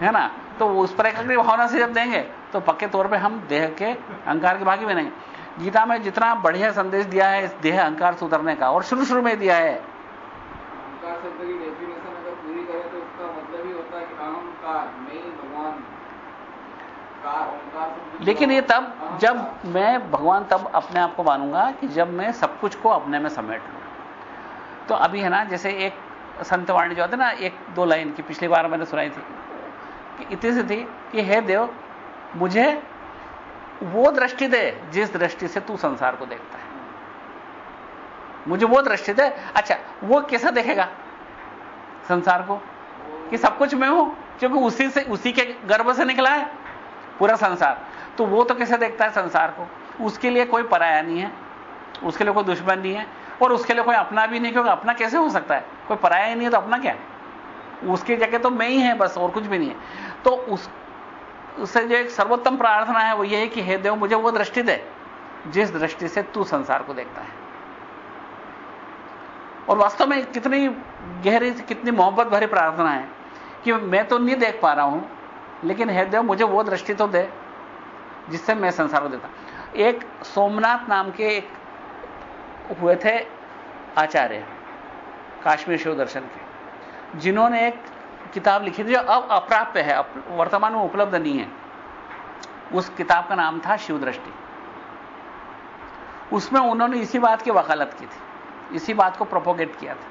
है ना? तो उस पर एक भावना से जब देंगे तो पक्के तौर पे हम देह के अहंकार के भागी बनेंगे। गीता में जितना बढ़िया संदेश दिया है, इस देह अहंकार से उतरने का, और शुरू शुरू में दिया है। अहंकार शब्द की डेफिनेशन अगर पूरी करें तो इसका मतलब ही होता है कि अहंकार मैं भगवान कार ओंकार शब्द लेकिन ये तब, जब मैं भगवान तब अपने आप को मानूँगा कि जब मैं सब कुछ को अपने में समेट लूँ। तो अभी है ना, जैसे एक संतवाणी जो होती है ना, एक दो लाइन की, पिछली बार मैंने सुनाई थी, कि इतनी सी थी कि, हे देव, मुझे वो दृष्टि दे, जिस दृष्टि से तू संसार को देखता है। मुझे वो दृष्टि दे। अच्छा वो कैसा देखेगा? संसार को? कि सब कुछ मैं हूँ, क्योंकि उसी से, उसी के गर्भ से निकला है। पूरा संसार। तो वो तो कैसे देखता है संसार को? उसके लिए कोई पराया नहीं है, उसके लिए कोई दुश्मन नहीं है, और उसके लिए कोई अपना भी नहीं, क्योंकि अपना कैसे हो सकता है? कोई पराया ही नहीं है तो अपना क्या है? उसकी जगह तो मैं ही है बस, और कुछ भी नहीं है। तो उस, उससे जो एक सर्वोत्तम प्रार्थना है वो ये है कि, हे देव, मुझे वो दृष्टि दे, जिस दृष्टि से तू संसार को देखता है। और वास्तव में कितनी गहरी, कितनी मोहब्बत भरी प्रार्थना है कि मैं तो नहीं देख पा रहा हूँ लेकिन हे देव मुझे वो दृष्टि तो दे जिससे मैं संसार को देता। एक सोमनाथ नाम के एक हुए थे आचार्य काश्मीर शिव दर्शन के जिन्होंने एक किताब लिखी थी जो अब अप्राप्य है अप, वर्तमान में उपलब्ध नहीं है। उस किताब का नाम था शिव दृष्टि। उसमें उन्होंने इसी बात की वकालत की थी इसी बात को प्रोपोगेट किया था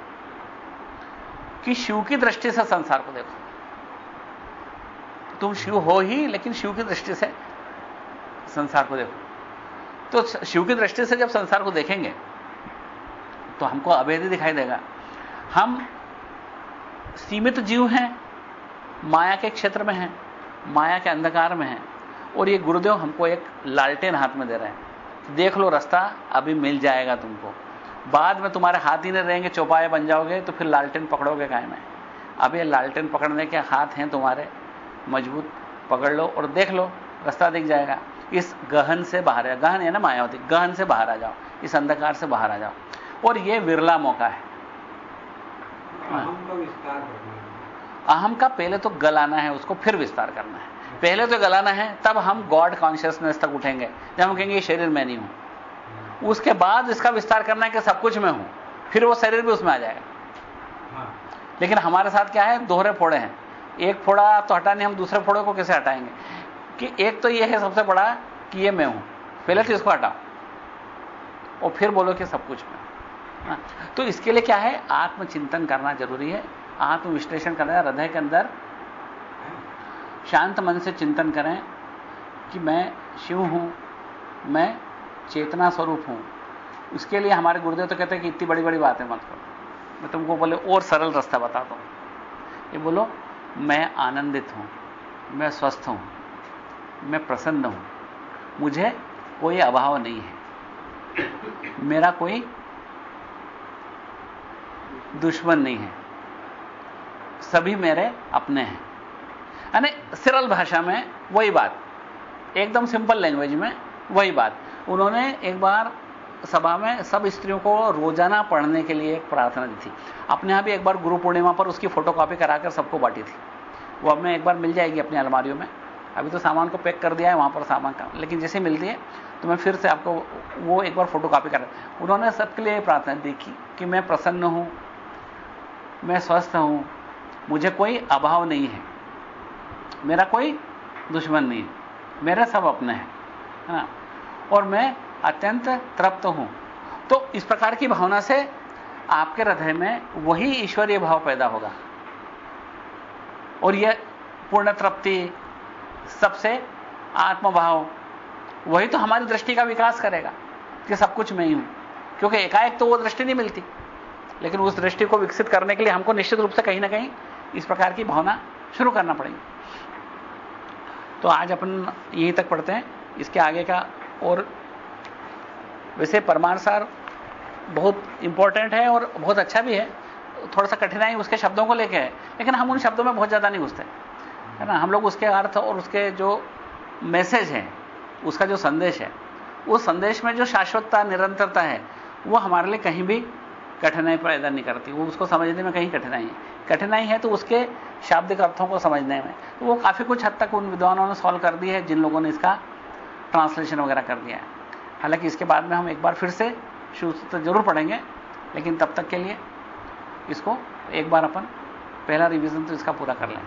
कि शिव की दृष्टि से संसार को देखो। तुम शिव हो ही, लेकिन शिव की दृष्टि से संसार को देखो। तो शिव की दृष्टि से जब संसार को देखेंगे तो हमको अभेद दिखाई देगा। हम सीमित जीव हैं, माया के क्षेत्र में हैं, माया के अंधकार में हैं, और ये गुरुदेव हमको एक लालटेन हाथ में दे रहे हैं। देख लो रास्ता, अभी मिल जाएगा तुमको। बाद में तुम्हारे हाथ ही नहीं रहेंगे, चौपाए बन जाओगे तो फिर लालटेन पकड़ोगे काय में अब ये लालटेन पकड़ने के हाथ हैं तुम्हारे मज़बूत पकड़ लो और देख लो रास्ता दिख जाएगा। इस गहन से बाहर आ गहन है ना मायावती? गहन से बाहर आ जाओ इस अंधकार से बाहर आ जाओ। और ये विरला मौका है। अहम का है। अहम का पहले तो गलाना है उसको फिर विस्तार करना है। पहले तो गलाना है तब हम गॉड कॉन्शियसनेस तक उठेंगे। जब हम कहेंगे ये शरीर मैं नहीं हूँ। उसके बाद इसका विस्तार करना है कि सब कुछ मैं हूँ। फिर वो शरीर भी उसमें आ जाएगा। हाँ। लेकिन हमारे साथ क्या है? दोहरे फोड़े हैं। एक फोड़ा तो हटाने हम दूसरे फोड़े को कैसे हटाएँगे? कि एक तो ये है सबसे बड़ा कि ये मैं हूँ। पहले तो इसको हटाओ। और फिर बोलो कि सब कुछ मैं हाँ, तो इसके लिए क्या है? आत्मचिंतन करना ज़रूरी है। आत्मविश्लेषण करना है हृदय के अंदर शांत मन से चिंतन करें कि मैं शिव हूँ मैं चेतना स्वरूप हूँ। उसके लिए हमारे गुरुदेव तो कहते हैं कि इतनी बड़ी बड़ी बातें मत करो। मैं तुमको बोले और सरल रास्ता बताता हूँ ये बोलो मैं आनंदित हूँ, मैं स्वस्थ हूँ, मैं प्रसन्न हूँ। मुझे कोई अभाव नहीं है। मेरा कोई दुश्मन नहीं है। सभी मेरे अपने हैं। यानी सरल भाषा में वही बात, एकदम सिंपल लैंग्वेज में वही बात। उन्होंने एक बार सभा में सब स्त्रियों को रोज़ाना पढ़ने के लिए एक प्रार्थना दी थी। अपने यहाँ भी एक बार गुरु पूर्णिमा पर उसकी फोटोकॉपी कराकर सबको बांटी थी। वो अब में एक बार मिल जाएगी अपनी अलमारियों में। अभी तो सामान को पैक कर दिया है, वहाँ पर सामान का। लेकिन जैसे मिलती है तो मैं फिर से आपको वो एक बार फ़ोटो कॉपी कर। उन्होंने सबके लिए प्रार्थना देखी कि मैं प्रसन्न हूँ, मैं स्वस्थ हूँ, मुझे कोई अभाव नहीं है, मेरा कोई दुश्मन नहीं है, मेरे सब अपने हैं, है ना? और मैं अत्यंत तृप्त हूँ। तो इस प्रकार की भावना से आपके हृदय में वही ईश्वरीय भाव पैदा होगा। और यह पूर्ण तृप्ति सबसे आत्मभाव, वही तो हमारी दृष्टि का विकास करेगा कि सब कुछ मैं ही हूँ। क्योंकि एकाएक तो वो दृष्टि नहीं मिलती। लेकिन उस दृष्टि को विकसित करने के लिए हमको निश्चित रूप से कहीं ना कहीं इस प्रकार की भावना शुरू करना पड़ेगी। तो आज अपन यहीं तक पढ़ते हैं। इसके आगे का और वैसे परमार सार बहुत इंपॉर्टेंट है और बहुत अच्छा भी है। थोड़ा सा कठिनाई उसके शब्दों को लेके है, लेकिन हम उन शब्दों में बहुत ज़्यादा नहीं घुसते। है ना? हम लोग उसके अर्थ और उसके जो मैसेज है, उसका जो संदेश है, उस संदेश में जो शाश्वतता, निरंतरता है, वो हमारे लिए कहीं भी कठिनाई पैदा नहीं करती। वो उसको समझने में कहीं कठिनाई है। कठिनाई है तो उसके शाब्दिक अर्थों को समझने में। तो वो काफ़ी कुछ हद तक उन विद्वानों ने सॉल्व कर दी है, जिन लोगों ने इसका ट्रांसलेशन वगैरह कर दिया है। हालाँकि इसके बाद में हम एक बार फिर से सूत्र ज़रूर पढ़ेंगे, लेकिन तब तक के लिए इसको एक बार अपन पहला रिवीजन तो इसका पूरा कर लें।